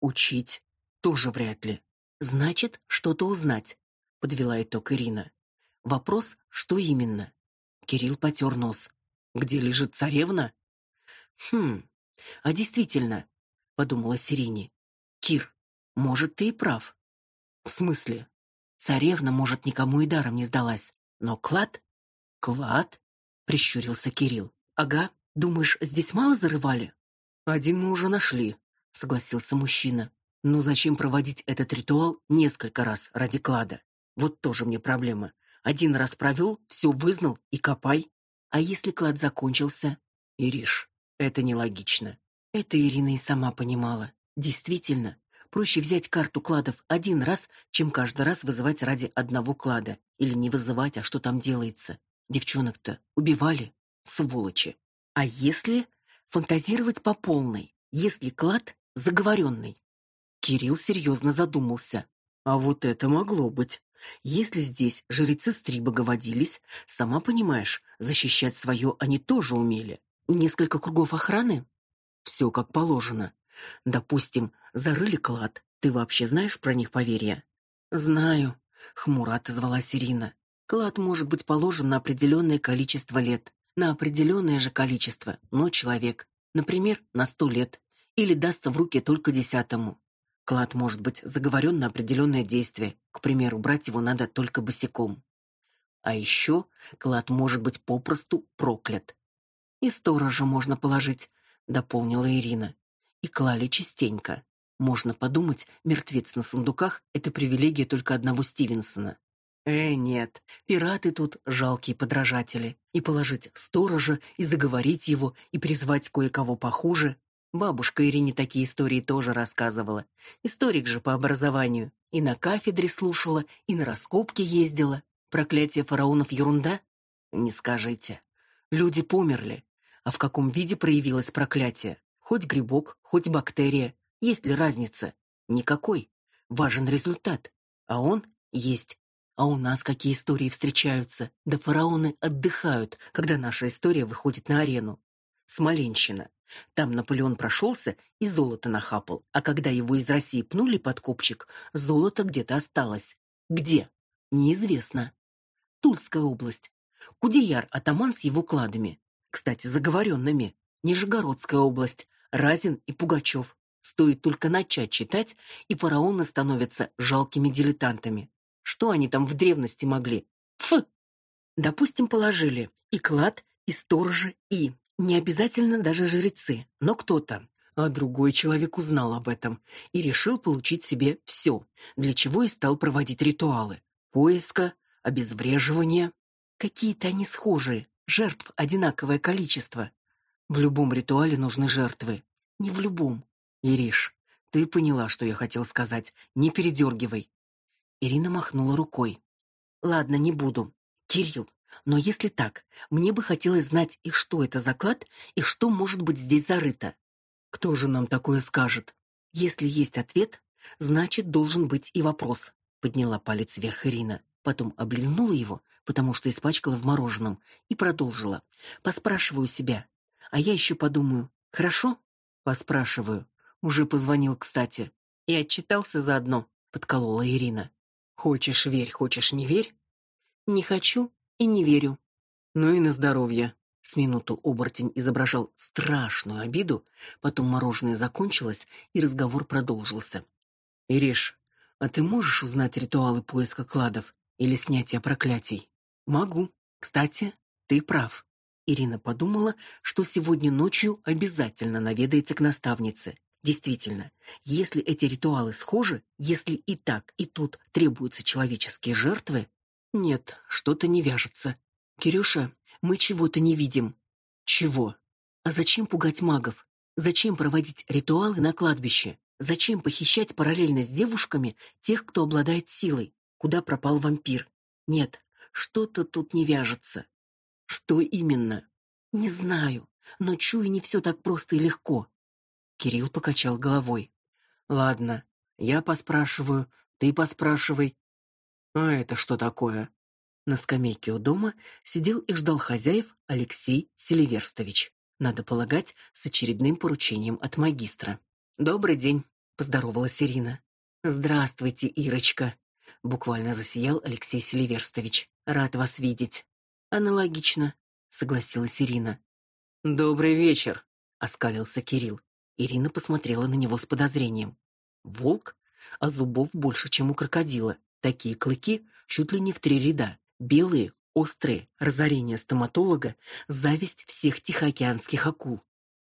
Учить тоже вряд ли. Значит, что-то узнать, подвела итог Ирина. Вопрос, что именно? Кирилл потер нос. Где лежит царевна? Хм. А действительно, подумала Сирине. Кир, может, ты и прав. В смысле? Царевна, может, никому и даром не сдалась, но клад? Клад? прищурился Кирилл. Ага, думаешь, здесь мало зарывали? Один мы уже нашли, согласился мужчина. Но зачем проводить этот ритуал несколько раз ради клада? Вот тоже мне проблема. Один раз провел, все вызнал и копай. А если клад закончился? Ириш, это нелогично. Это Ирина и сама понимала. Действительно, Проще взять карту кладов один раз, чем каждый раз вызывать ради одного клада. Или не вызывать, а что там делается. Девчонок-то убивали, сволочи. А если фантазировать по полной? Если клад заговоренный? Кирилл серьезно задумался. А вот это могло быть. Если здесь жрецы Стрибога водились, сама понимаешь, защищать свое они тоже умели. Несколько кругов охраны? Все как положено. Допустим, зарыли клад. Ты вообще знаешь про них поверья? Знаю, хмуро отозвалась Ирина. Клад может быть положен на определенное количество лет, на определенное же количество, но человек, например, на сто лет, или дастся в руки только десятому. Клад может быть заговорен на определенное действие. К примеру, брать его надо только босиком. А еще клад может быть попросту проклят. И сторожа можно положить, дополнила Ирина и клали частенько. Можно подумать, мертвец на сундуках это привилегия только одного Стивенсона. Э, нет, пираты тут жалкие подражатели. И положить сторожа, и заговорить его, и призвать кое-кого похуже. Бабушка Ирине такие истории тоже рассказывала. Историк же по образованию. И на кафедре слушала, и на раскопки ездила. Проклятие фараонов ерунда? Не скажите. Люди померли. А в каком виде проявилось проклятие? Хоть грибок, хоть бактерия. Есть ли разница? Никакой. Важен результат. А он есть. А у нас какие истории встречаются? Да фараоны отдыхают, когда наша история выходит на арену. Смоленщина. Там Наполеон прошелся и золото нахапал, а когда его из России пнули под копчик, золото где-то осталось. Где? Неизвестно. Тульская область. Кудеяр атаман с его кладами. Кстати, заговоренными. Нижегородская область. Разин и Пугачев. Стоит только начать читать, и фараоны становятся жалкими дилетантами. Что они там в древности могли? Ф. Допустим, положили и клад, и сторожи, и не обязательно даже жрецы, но кто-то. А другой человек узнал об этом и решил получить себе все, для чего и стал проводить ритуалы: поиска, обезвреживания. Какие-то они схожие, жертв одинаковое количество. В любом ритуале нужны жертвы. Не в любом. Ириш, ты поняла, что я хотел сказать. Не передергивай. Ирина махнула рукой. Ладно, не буду. Кирилл, но если так, мне бы хотелось знать, и что это за клад, и что может быть здесь зарыто. Кто же нам такое скажет? Если есть ответ, значит, должен быть и вопрос. Подняла палец вверх Ирина, потом облизнула его, потому что испачкала в мороженом, и продолжила: "Поспрашиваю себя. А я еще подумаю. Хорошо? Поспрашиваю. Уже позвонил, кстати, и отчитался заодно", подколола Ирина. "Хочешь верь, хочешь не верь?" "Не хочу и не верю". "Ну и на здоровье". С минуту оборотень изображал страшную обиду, потом мороженое закончилось, и разговор продолжился. «Ириш, а ты можешь узнать ритуалы поиска кладов или снятия проклятий?» «Могу. Кстати, ты прав». Ирина подумала, что сегодня ночью обязательно наведается к наставнице. Действительно, если эти ритуалы схожи, если и так, и тут требуются человеческие жертвы, нет, что-то не вяжется. Кирюша, мы чего-то не видим. Чего? А зачем пугать магов? Зачем проводить ритуалы на кладбище? Зачем похищать параллельно с девушками тех, кто обладает силой? Куда пропал вампир? Нет, что-то тут не вяжется. Что именно? Не знаю, но чую, не все так просто и легко. Кирилл покачал головой. Ладно, я поспрашиваю, ты поспрашивай. А это что такое? На скамейке у дома сидел и ждал хозяев Алексей Селиверстович. Надо полагать, с очередным поручением от магистра. Добрый день, поздоровалась Ирина. Здравствуйте, Ирочка, буквально засиял Алексей Селиверстович. Рад вас видеть. Аналогично, согласилась Ирина. Добрый вечер, оскалился Кирилл. Ирина посмотрела на него с подозрением. Волк, а зубов больше, чем у крокодила. Такие клыки чуть ли не в три ряда. Белые, острые, разорение стоматолога, зависть всех тихоокеанских акул.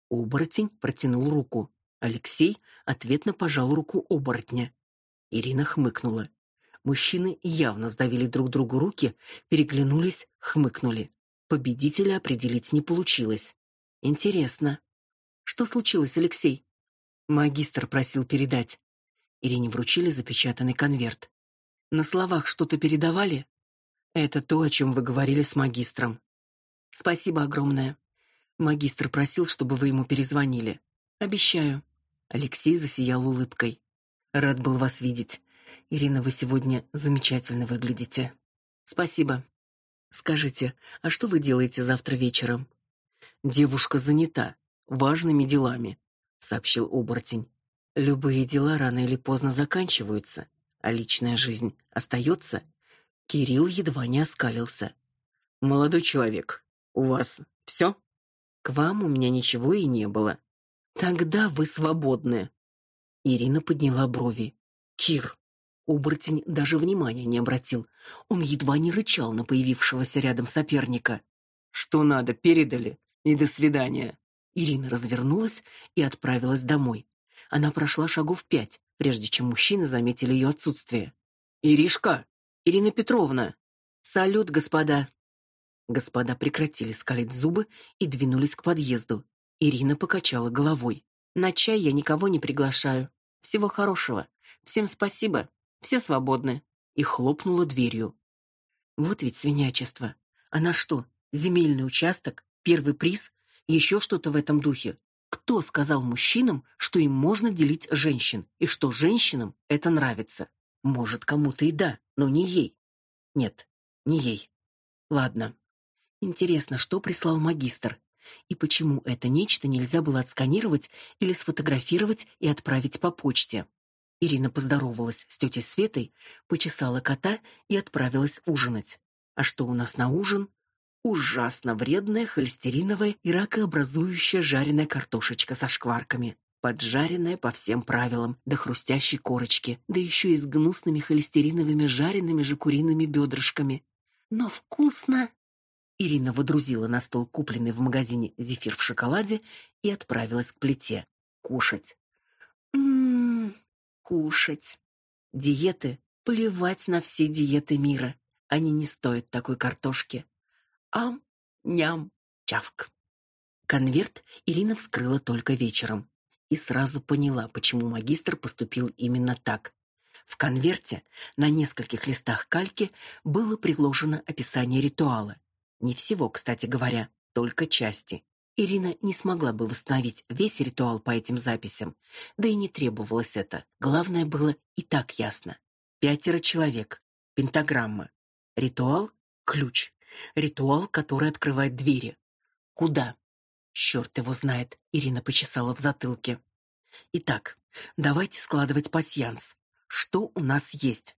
Оборотень протянул руку. Алексей ответно пожал руку оборотня. Ирина хмыкнула. Мужчины явно сдавили друг другу руки, переглянулись, хмыкнули. Победителя определить не получилось. Интересно. Что случилось, Алексей? Магистр просил передать. Ирине вручили запечатанный конверт. На словах что-то передавали? Это то, о чем вы говорили с магистром. Спасибо огромное. Магистр просил, чтобы вы ему перезвонили. Обещаю. Алексей засиял улыбкой. Рад был вас видеть. Ирина, вы сегодня замечательно выглядите. Спасибо. Скажите, а что вы делаете завтра вечером? Девушка занята важными делами, сообщил оборотень. Любые дела рано или поздно заканчиваются, а личная жизнь остается. Кирилл едва не оскалился. Молодой человек, у вас все? К вам у меня ничего и не было. Тогда вы свободны. Ирина подняла брови. Кир, оборотень даже внимания не обратил. Он едва не рычал на появившегося рядом соперника. Что надо, передали, и до свидания. Ирина развернулась и отправилась домой. Она прошла шагов пять, прежде чем мужчины заметили ее отсутствие. Иришка, Ирина Петровна. Салют, господа. Господа прекратили скалить зубы и двинулись к подъезду. Ирина покачала головой. На чай я никого не приглашаю. Всего хорошего. Всем спасибо. Все свободны. И хлопнула дверью. Вот ведь свинячество. Она что, земельный участок, первый приз, еще что-то в этом духе? Кто сказал мужчинам, что им можно делить женщин и что женщинам это нравится? Может, кому-то и да, но не ей. Нет, не ей. Ладно. Интересно, что прислал магистр? И почему это нечто нельзя было отсканировать или сфотографировать и отправить по почте? Ирина поздоровалась с тетей Светой, почесала кота и отправилась ужинать. А что у нас на ужин? Ужасно вредная холестериновая и ракообразующая жареная картошечка со шкварками поджаренная по всем правилам, до хрустящей корочки, да еще и с гнусными холестериновыми жареными же куриными бедрышками. Но вкусно. Ирина водрузила на стол купленный в магазине зефир в шоколаде и отправилась к плите кушать. Мм, кушать. Диеты, плевать на все диеты мира. Они не стоят такой картошки. Ам, ням, чавк. Конверт Ирина вскрыла только вечером и сразу поняла, почему магистр поступил именно так. В конверте на нескольких листах кальки было приложено описание ритуала. Не всего, кстати говоря, только части. Ирина не смогла бы восстановить весь ритуал по этим записям, да и не требовалось это. Главное было и так ясно. Пятеро человек. Пентаграмма. Ритуал — ключ. Ритуал, который открывает двери. Куда? Черт его знает, Ирина почесала в затылке. Итак, давайте складывать пасьянс. Что у нас есть?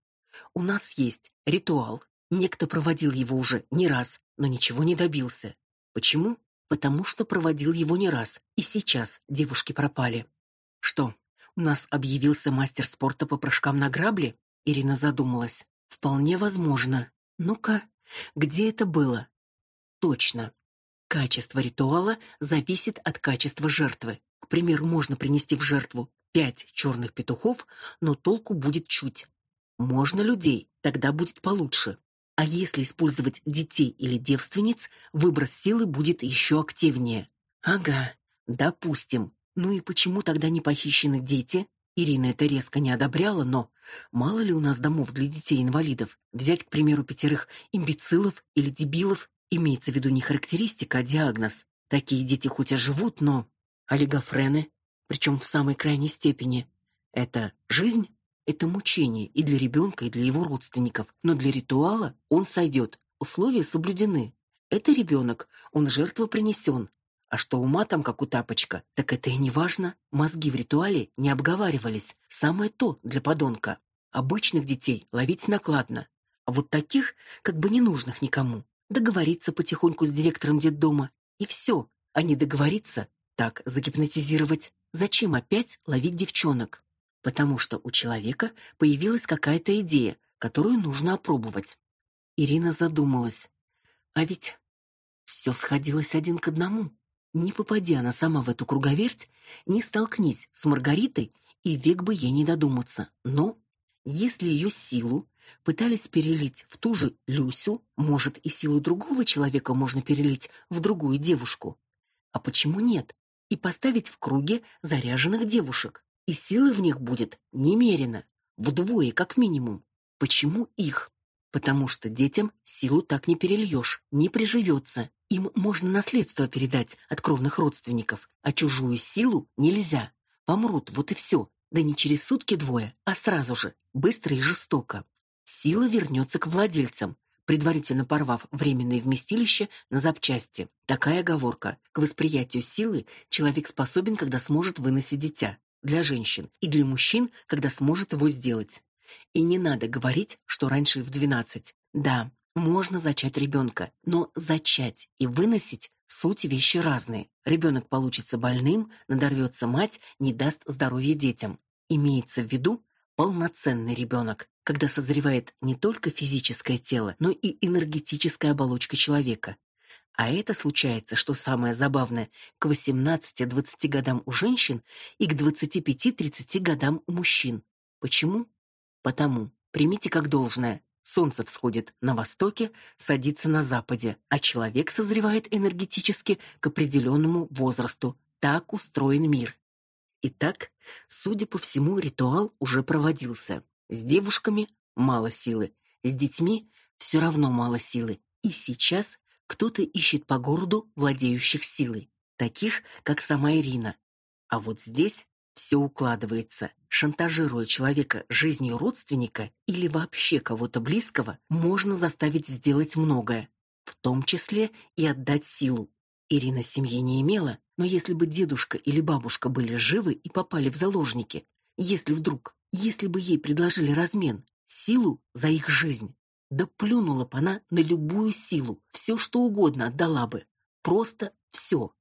У нас есть ритуал. Некто проводил его уже не раз, но ничего не добился. Почему? потому что проводил его не раз, и сейчас девушки пропали. Что, у нас объявился мастер спорта по прыжкам на грабли? Ирина задумалась. Вполне возможно. Ну-ка, где это было? Точно. Качество ритуала зависит от качества жертвы. К примеру, можно принести в жертву пять черных петухов, но толку будет чуть. Можно людей, тогда будет получше. А если использовать детей или девственниц, выброс силы будет еще активнее. Ага, допустим. Ну и почему тогда не похищены дети? Ирина это резко не одобряла, но мало ли у нас домов для детей-инвалидов. Взять, к примеру, пятерых имбецилов или дебилов, имеется в виду не характеристика, а диагноз. Такие дети хоть и живут, но олигофрены, причем в самой крайней степени. Это жизнь? Это мучение и для ребенка, и для его родственников, но для ритуала он сойдет. Условия соблюдены. Это ребенок, он жертва принесен. А что ума там как у тапочка, так это и не важно. Мозги в ритуале не обговаривались. Самое то для подонка. Обычных детей ловить накладно, а вот таких, как бы ненужных никому, договориться потихоньку с директором детдома и все, а не договориться, так загипнотизировать. Зачем опять ловить девчонок? потому что у человека появилась какая-то идея, которую нужно опробовать. Ирина задумалась. А ведь все сходилось один к одному. Не попадя она сама в эту круговерть, не столкнись с Маргаритой, и век бы ей не додуматься. Но если ее силу пытались перелить в ту же Люсю, может, и силу другого человека можно перелить в другую девушку. А почему нет? И поставить в круге заряженных девушек и силы в них будет немерено, вдвое как минимум. Почему их? Потому что детям силу так не перельешь, не приживется. Им можно наследство передать от кровных родственников, а чужую силу нельзя. Помрут, вот и все. Да не через сутки двое, а сразу же, быстро и жестоко. Сила вернется к владельцам, предварительно порвав временное вместилище на запчасти. Такая оговорка. К восприятию силы человек способен, когда сможет выносить дитя для женщин и для мужчин, когда сможет его сделать. И не надо говорить, что раньше в 12. Да, можно зачать ребенка, но зачать и выносить суть вещи разные. Ребенок получится больным, надорвется мать, не даст здоровья детям. Имеется в виду полноценный ребенок, когда созревает не только физическое тело, но и энергетическая оболочка человека. А это случается, что самое забавное, к 18-20 годам у женщин и к 25-30 годам у мужчин. Почему? Потому, примите как должное, солнце всходит на востоке, садится на западе, а человек созревает энергетически к определенному возрасту. Так устроен мир. Итак, судя по всему, ритуал уже проводился. С девушками мало силы, с детьми все равно мало силы. И сейчас кто-то ищет по городу владеющих силой, таких, как сама Ирина. А вот здесь все укладывается. Шантажируя человека жизнью родственника или вообще кого-то близкого, можно заставить сделать многое, в том числе и отдать силу. Ирина семьи не имела, но если бы дедушка или бабушка были живы и попали в заложники, если вдруг, если бы ей предложили размен, силу за их жизнь, да плюнула бы она на любую силу, все что угодно отдала бы. Просто все.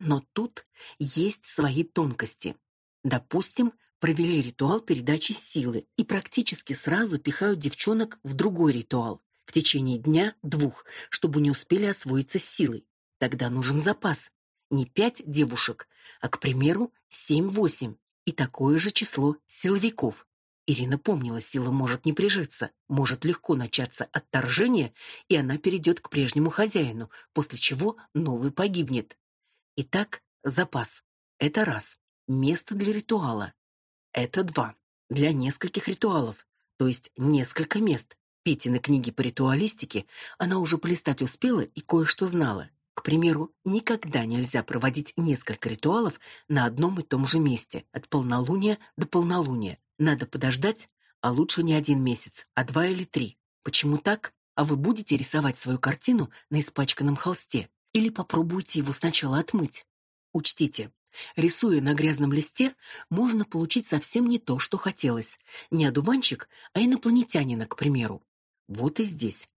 Но тут есть свои тонкости. Допустим, провели ритуал передачи силы и практически сразу пихают девчонок в другой ритуал в течение дня-двух, чтобы не успели освоиться с силой. Тогда нужен запас. Не пять девушек, а, к примеру, семь-восемь и такое же число силовиков. Ирина помнила, сила может не прижиться, может легко начаться отторжение, и она перейдет к прежнему хозяину, после чего новый погибнет. Итак, запас. Это раз. Место для ритуала. Это два. Для нескольких ритуалов, то есть несколько мест. Петины книги по ритуалистике она уже полистать успела и кое-что знала. К примеру, никогда нельзя проводить несколько ритуалов на одном и том же месте от полнолуния до полнолуния. Надо подождать, а лучше не один месяц, а два или три. Почему так? А вы будете рисовать свою картину на испачканном холсте или попробуйте его сначала отмыть. Учтите, рисуя на грязном листе, можно получить совсем не то, что хотелось. Не одуванчик, а инопланетянина, к примеру. Вот и здесь.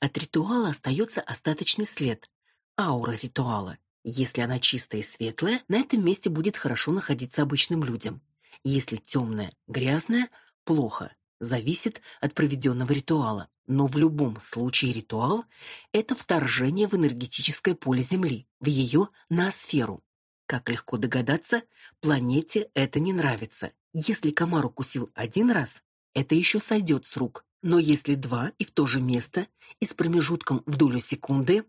От ритуала остается остаточный след, аура ритуала. Если она чистая и светлая, на этом месте будет хорошо находиться обычным людям. Если темная, грязная плохо. Зависит от проведенного ритуала. Но в любом случае ритуал это вторжение в энергетическое поле Земли, в ее ноосферу. Как легко догадаться, планете это не нравится. Если комар укусил один раз, это еще сойдет с рук. Но если два и в то же место, и с промежутком в долю секунды,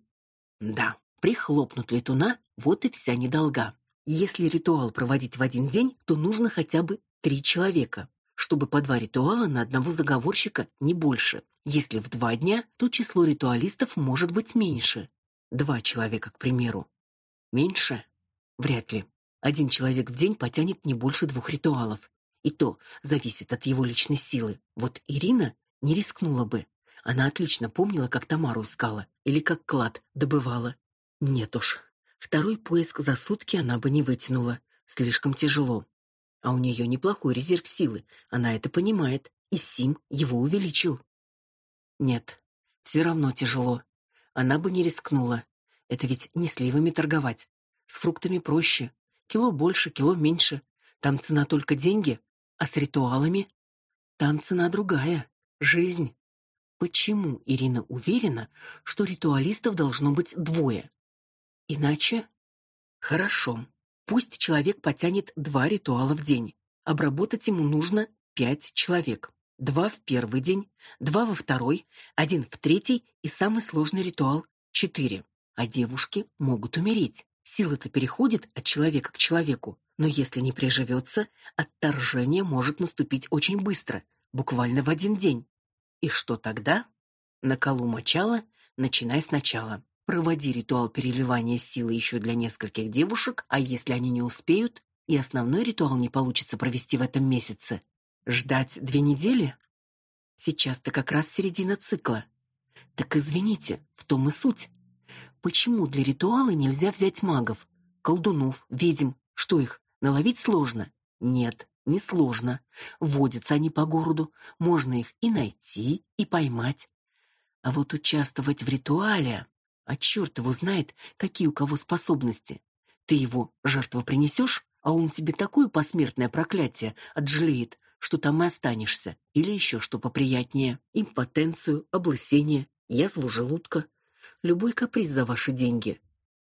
да, прихлопнут летуна, вот и вся недолга. Если ритуал проводить в один день, то нужно хотя бы три человека, чтобы по два ритуала на одного заговорщика не больше. Если в два дня, то число ритуалистов может быть меньше. Два человека, к примеру. Меньше? Вряд ли. Один человек в день потянет не больше двух ритуалов. И то зависит от его личной силы. Вот Ирина не рискнула бы. Она отлично помнила, как Тамару искала или как клад добывала. Нет уж. Второй поиск за сутки она бы не вытянула. Слишком тяжело. А у нее неплохой резерв силы. Она это понимает, и Сим его увеличил. Нет. все равно тяжело. Она бы не рискнула. Это ведь не сливами торговать. С фруктами проще. Кило больше, кило меньше. Там цена только деньги, а с ритуалами там цена другая жизнь. Почему Ирина уверена, что ритуалистов должно быть двое? Иначе хорошо. Пусть человек потянет два ритуала в день. Обработать ему нужно пять человек. Два в первый день, два во второй, один в третий и самый сложный ритуал четыре. А девушки могут умереть. Сила-то переходит от человека к человеку, но если не приживется, отторжение может наступить очень быстро, буквально в один день. И что тогда? На колу мочала, начинай сначала. Проводи ритуал переливания силы еще для нескольких девушек, а если они не успеют, и основной ритуал не получится провести в этом месяце, ждать две недели? Сейчас-то как раз середина цикла. Так извините, в том и суть. Почему для ритуала нельзя взять магов, колдунов, ведьм? Что их, наловить сложно? Нет, не сложно. Водятся они по городу, можно их и найти, и поймать. А вот участвовать в ритуале, а черт его знает, какие у кого способности. Ты его жертву принесешь, а он тебе такое посмертное проклятие отжалеет, что там и останешься, или еще что поприятнее: импотенцию, облысение, язву желудка, любой каприз за ваши деньги.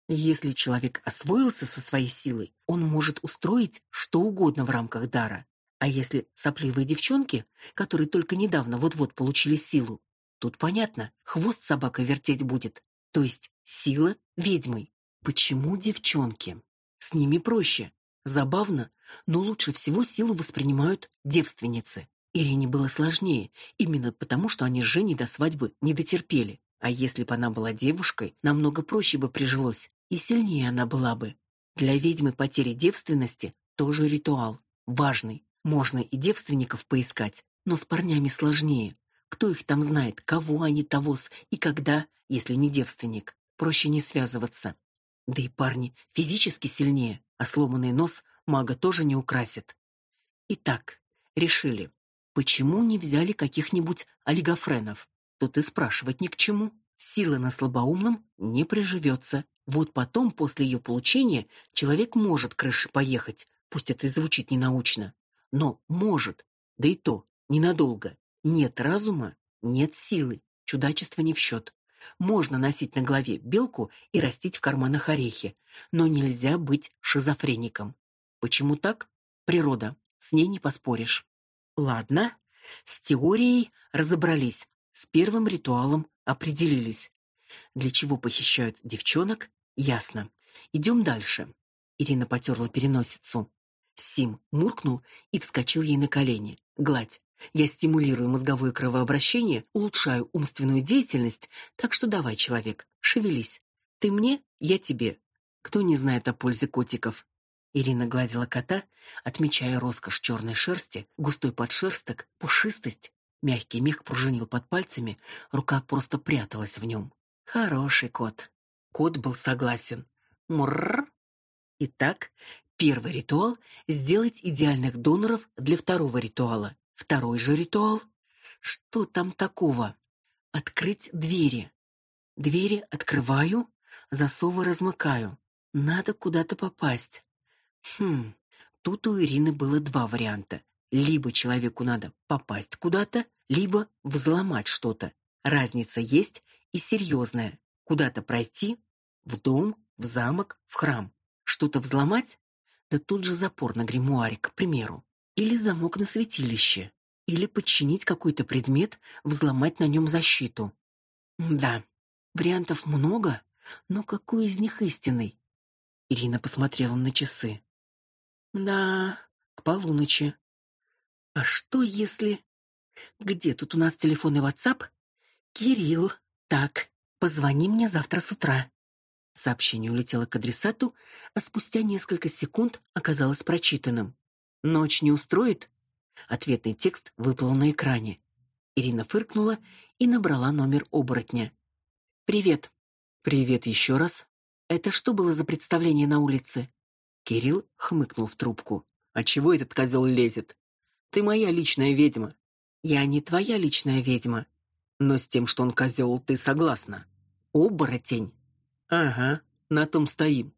Если человек освоился со своей силой, он может устроить что угодно в рамках дара. А если сопливые девчонки, которые только недавно вот-вот получили силу, тут понятно, хвост собака вертеть будет. То есть сила ведьмой. Почему девчонки? С ними проще. Забавно, но лучше всего силу воспринимают девственницы. Ирине было сложнее, именно потому, что они с Женей до свадьбы не дотерпели. А если бы она была девушкой, намного проще бы прижилось, и сильнее она была бы. Для ведьмы потеря девственности тоже ритуал, важный. Можно и девственников поискать, но с парнями сложнее. Кто их там знает, кого они того с и когда, если не девственник? Проще не связываться. Да и парни физически сильнее, а сломанный нос мага тоже не украсит. Итак, решили. Почему не взяли каких-нибудь олигофренов? Тут и спрашивать ни к чему. Сила на слабоумном не приживется. Вот потом, после ее получения, человек может крыши поехать, пусть это и звучит ненаучно, но может, да и то ненадолго. Нет разума, нет силы, чудачество не в счет. Можно носить на голове белку и растить в карманах орехи, но нельзя быть шизофреником. Почему так? Природа, с ней не поспоришь. Ладно, с теорией разобрались. С первым ритуалом определились. Для чего похищают девчонок, ясно. Идем дальше. Ирина потерла переносицу. Сим муркнул и вскочил ей на колени. Гладь. Я стимулирую мозговое кровообращение, улучшаю умственную деятельность, так что давай, человек, шевелись. Ты мне, я тебе. Кто не знает о пользе котиков? Ирина гладила кота, отмечая роскошь черной шерсти, густой подшерсток, пушистость. Мягкий мех пружинил под пальцами, рука просто пряталась в нем. Хороший кот. Кот был согласен. Мурр. Итак, первый ритуал сделать идеальных доноров для второго ритуала. Второй же ритуал. Что там такого? Открыть двери. Двери открываю, засовы размыкаю. Надо куда-то попасть. Хм. Тут у Ирины было два варианта. Либо человеку надо попасть куда-то, либо взломать что-то. Разница есть и серьезная. Куда-то пройти, в дом, в замок, в храм. Что-то взломать? Да тут же запор на гримуаре, к примеру. Или замок на святилище. Или подчинить какой-то предмет, взломать на нем защиту. Да, вариантов много, но какой из них истинный? Ирина посмотрела на часы. Да, к полуночи. А что если... Где тут у нас телефон и WhatsApp? Кирилл, так, позвони мне завтра с утра. Сообщение улетело к адресату, а спустя несколько секунд оказалось прочитанным. Ночь не устроит? Ответный текст выплыл на экране. Ирина фыркнула и набрала номер оборотня. Привет. Привет еще раз. Это что было за представление на улице? Кирилл хмыкнул в трубку. А чего этот козел лезет? Ты моя личная ведьма. Я не твоя личная ведьма. Но с тем, что он козел, ты согласна. Оборотень. Ага, на том стоим.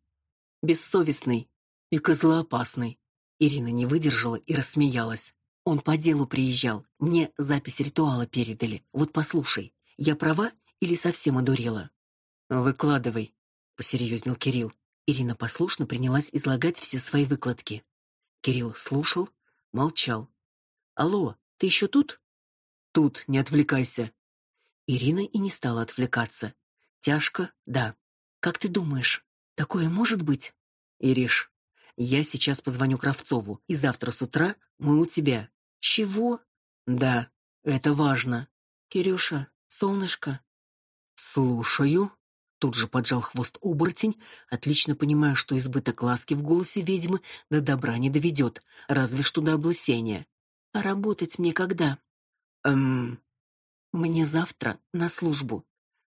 Бессовестный и козлоопасный. Ирина не выдержала и рассмеялась. Он по делу приезжал. Мне запись ритуала передали. Вот послушай. Я права или совсем одурела? Выкладывай, посерьезнел Кирилл. Ирина послушно принялась излагать все свои выкладки. Кирилл слушал, молчал. Алло, ты еще тут? Тут, не отвлекайся. Ирина и не стала отвлекаться. Тяжко, да. Как ты думаешь, такое может быть? Ириш, я сейчас позвоню Кравцову, и завтра с утра мы у тебя. Чего? Да, это важно. Кирюша, солнышко. Слушаю. Тут же поджал хвост оборотень, отлично понимая, что избыток ласки в голосе ведьмы до добра не доведет, разве что до облысения. А работать мне когда? Эм, мне завтра на службу.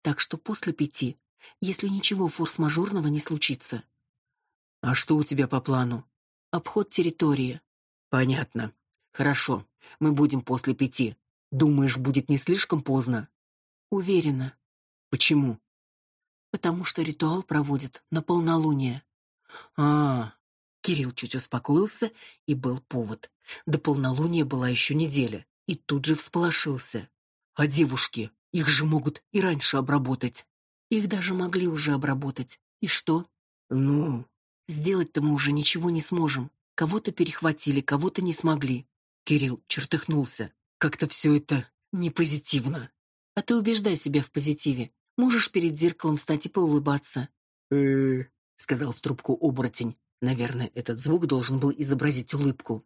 Так что после пяти, если ничего форс-мажорного не случится. А что у тебя по плану? Обход территории. Понятно. Хорошо. Мы будем после пяти. Думаешь, будет не слишком поздно? Уверена. Почему? потому что ритуал проводят на полнолуние. А, Кирилл чуть успокоился, и был повод. До полнолуния была еще неделя, и тут же всполошился. А девушки, их же могут и раньше обработать. Их даже могли уже обработать. И что? Ну, сделать-то мы уже ничего не сможем. Кого-то перехватили, кого-то не смогли. Кирилл чертыхнулся. Как-то все это не позитивно. А ты убеждай себя в позитиве. Можешь перед зеркалом стать и поулыбаться. э сказал в трубку оборотень. Наверное, этот звук должен был изобразить улыбку.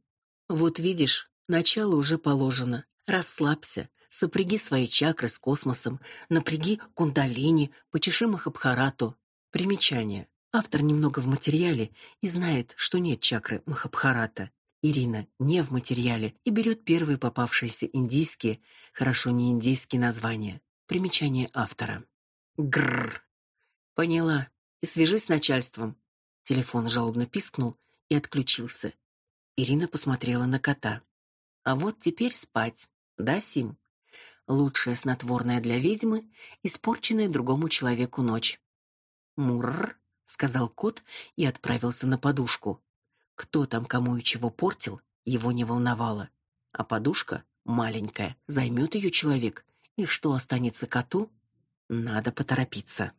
Вот видишь, начало уже положено. Расслабься, сопряги свои чакры с космосом, напряги кундалини, почеши махабхарату. Примечание. Автор немного в материале и знает, что нет чакры махабхарата. Ирина не в материале и берет первые попавшиеся индийские, хорошо не индийские названия. Примечание автора. Гррр. Поняла. И свяжись с начальством. Телефон жалобно пискнул и отключился. Ирина посмотрела на кота. А вот теперь спать. Да, Сим? Лучшее снотворное для ведьмы, испорченная другому человеку ночь. Мурр, сказал кот и отправился на подушку. Кто там кому и чего портил, его не волновало. А подушка маленькая, займет ее человек, и что останется коту, надо поторопиться.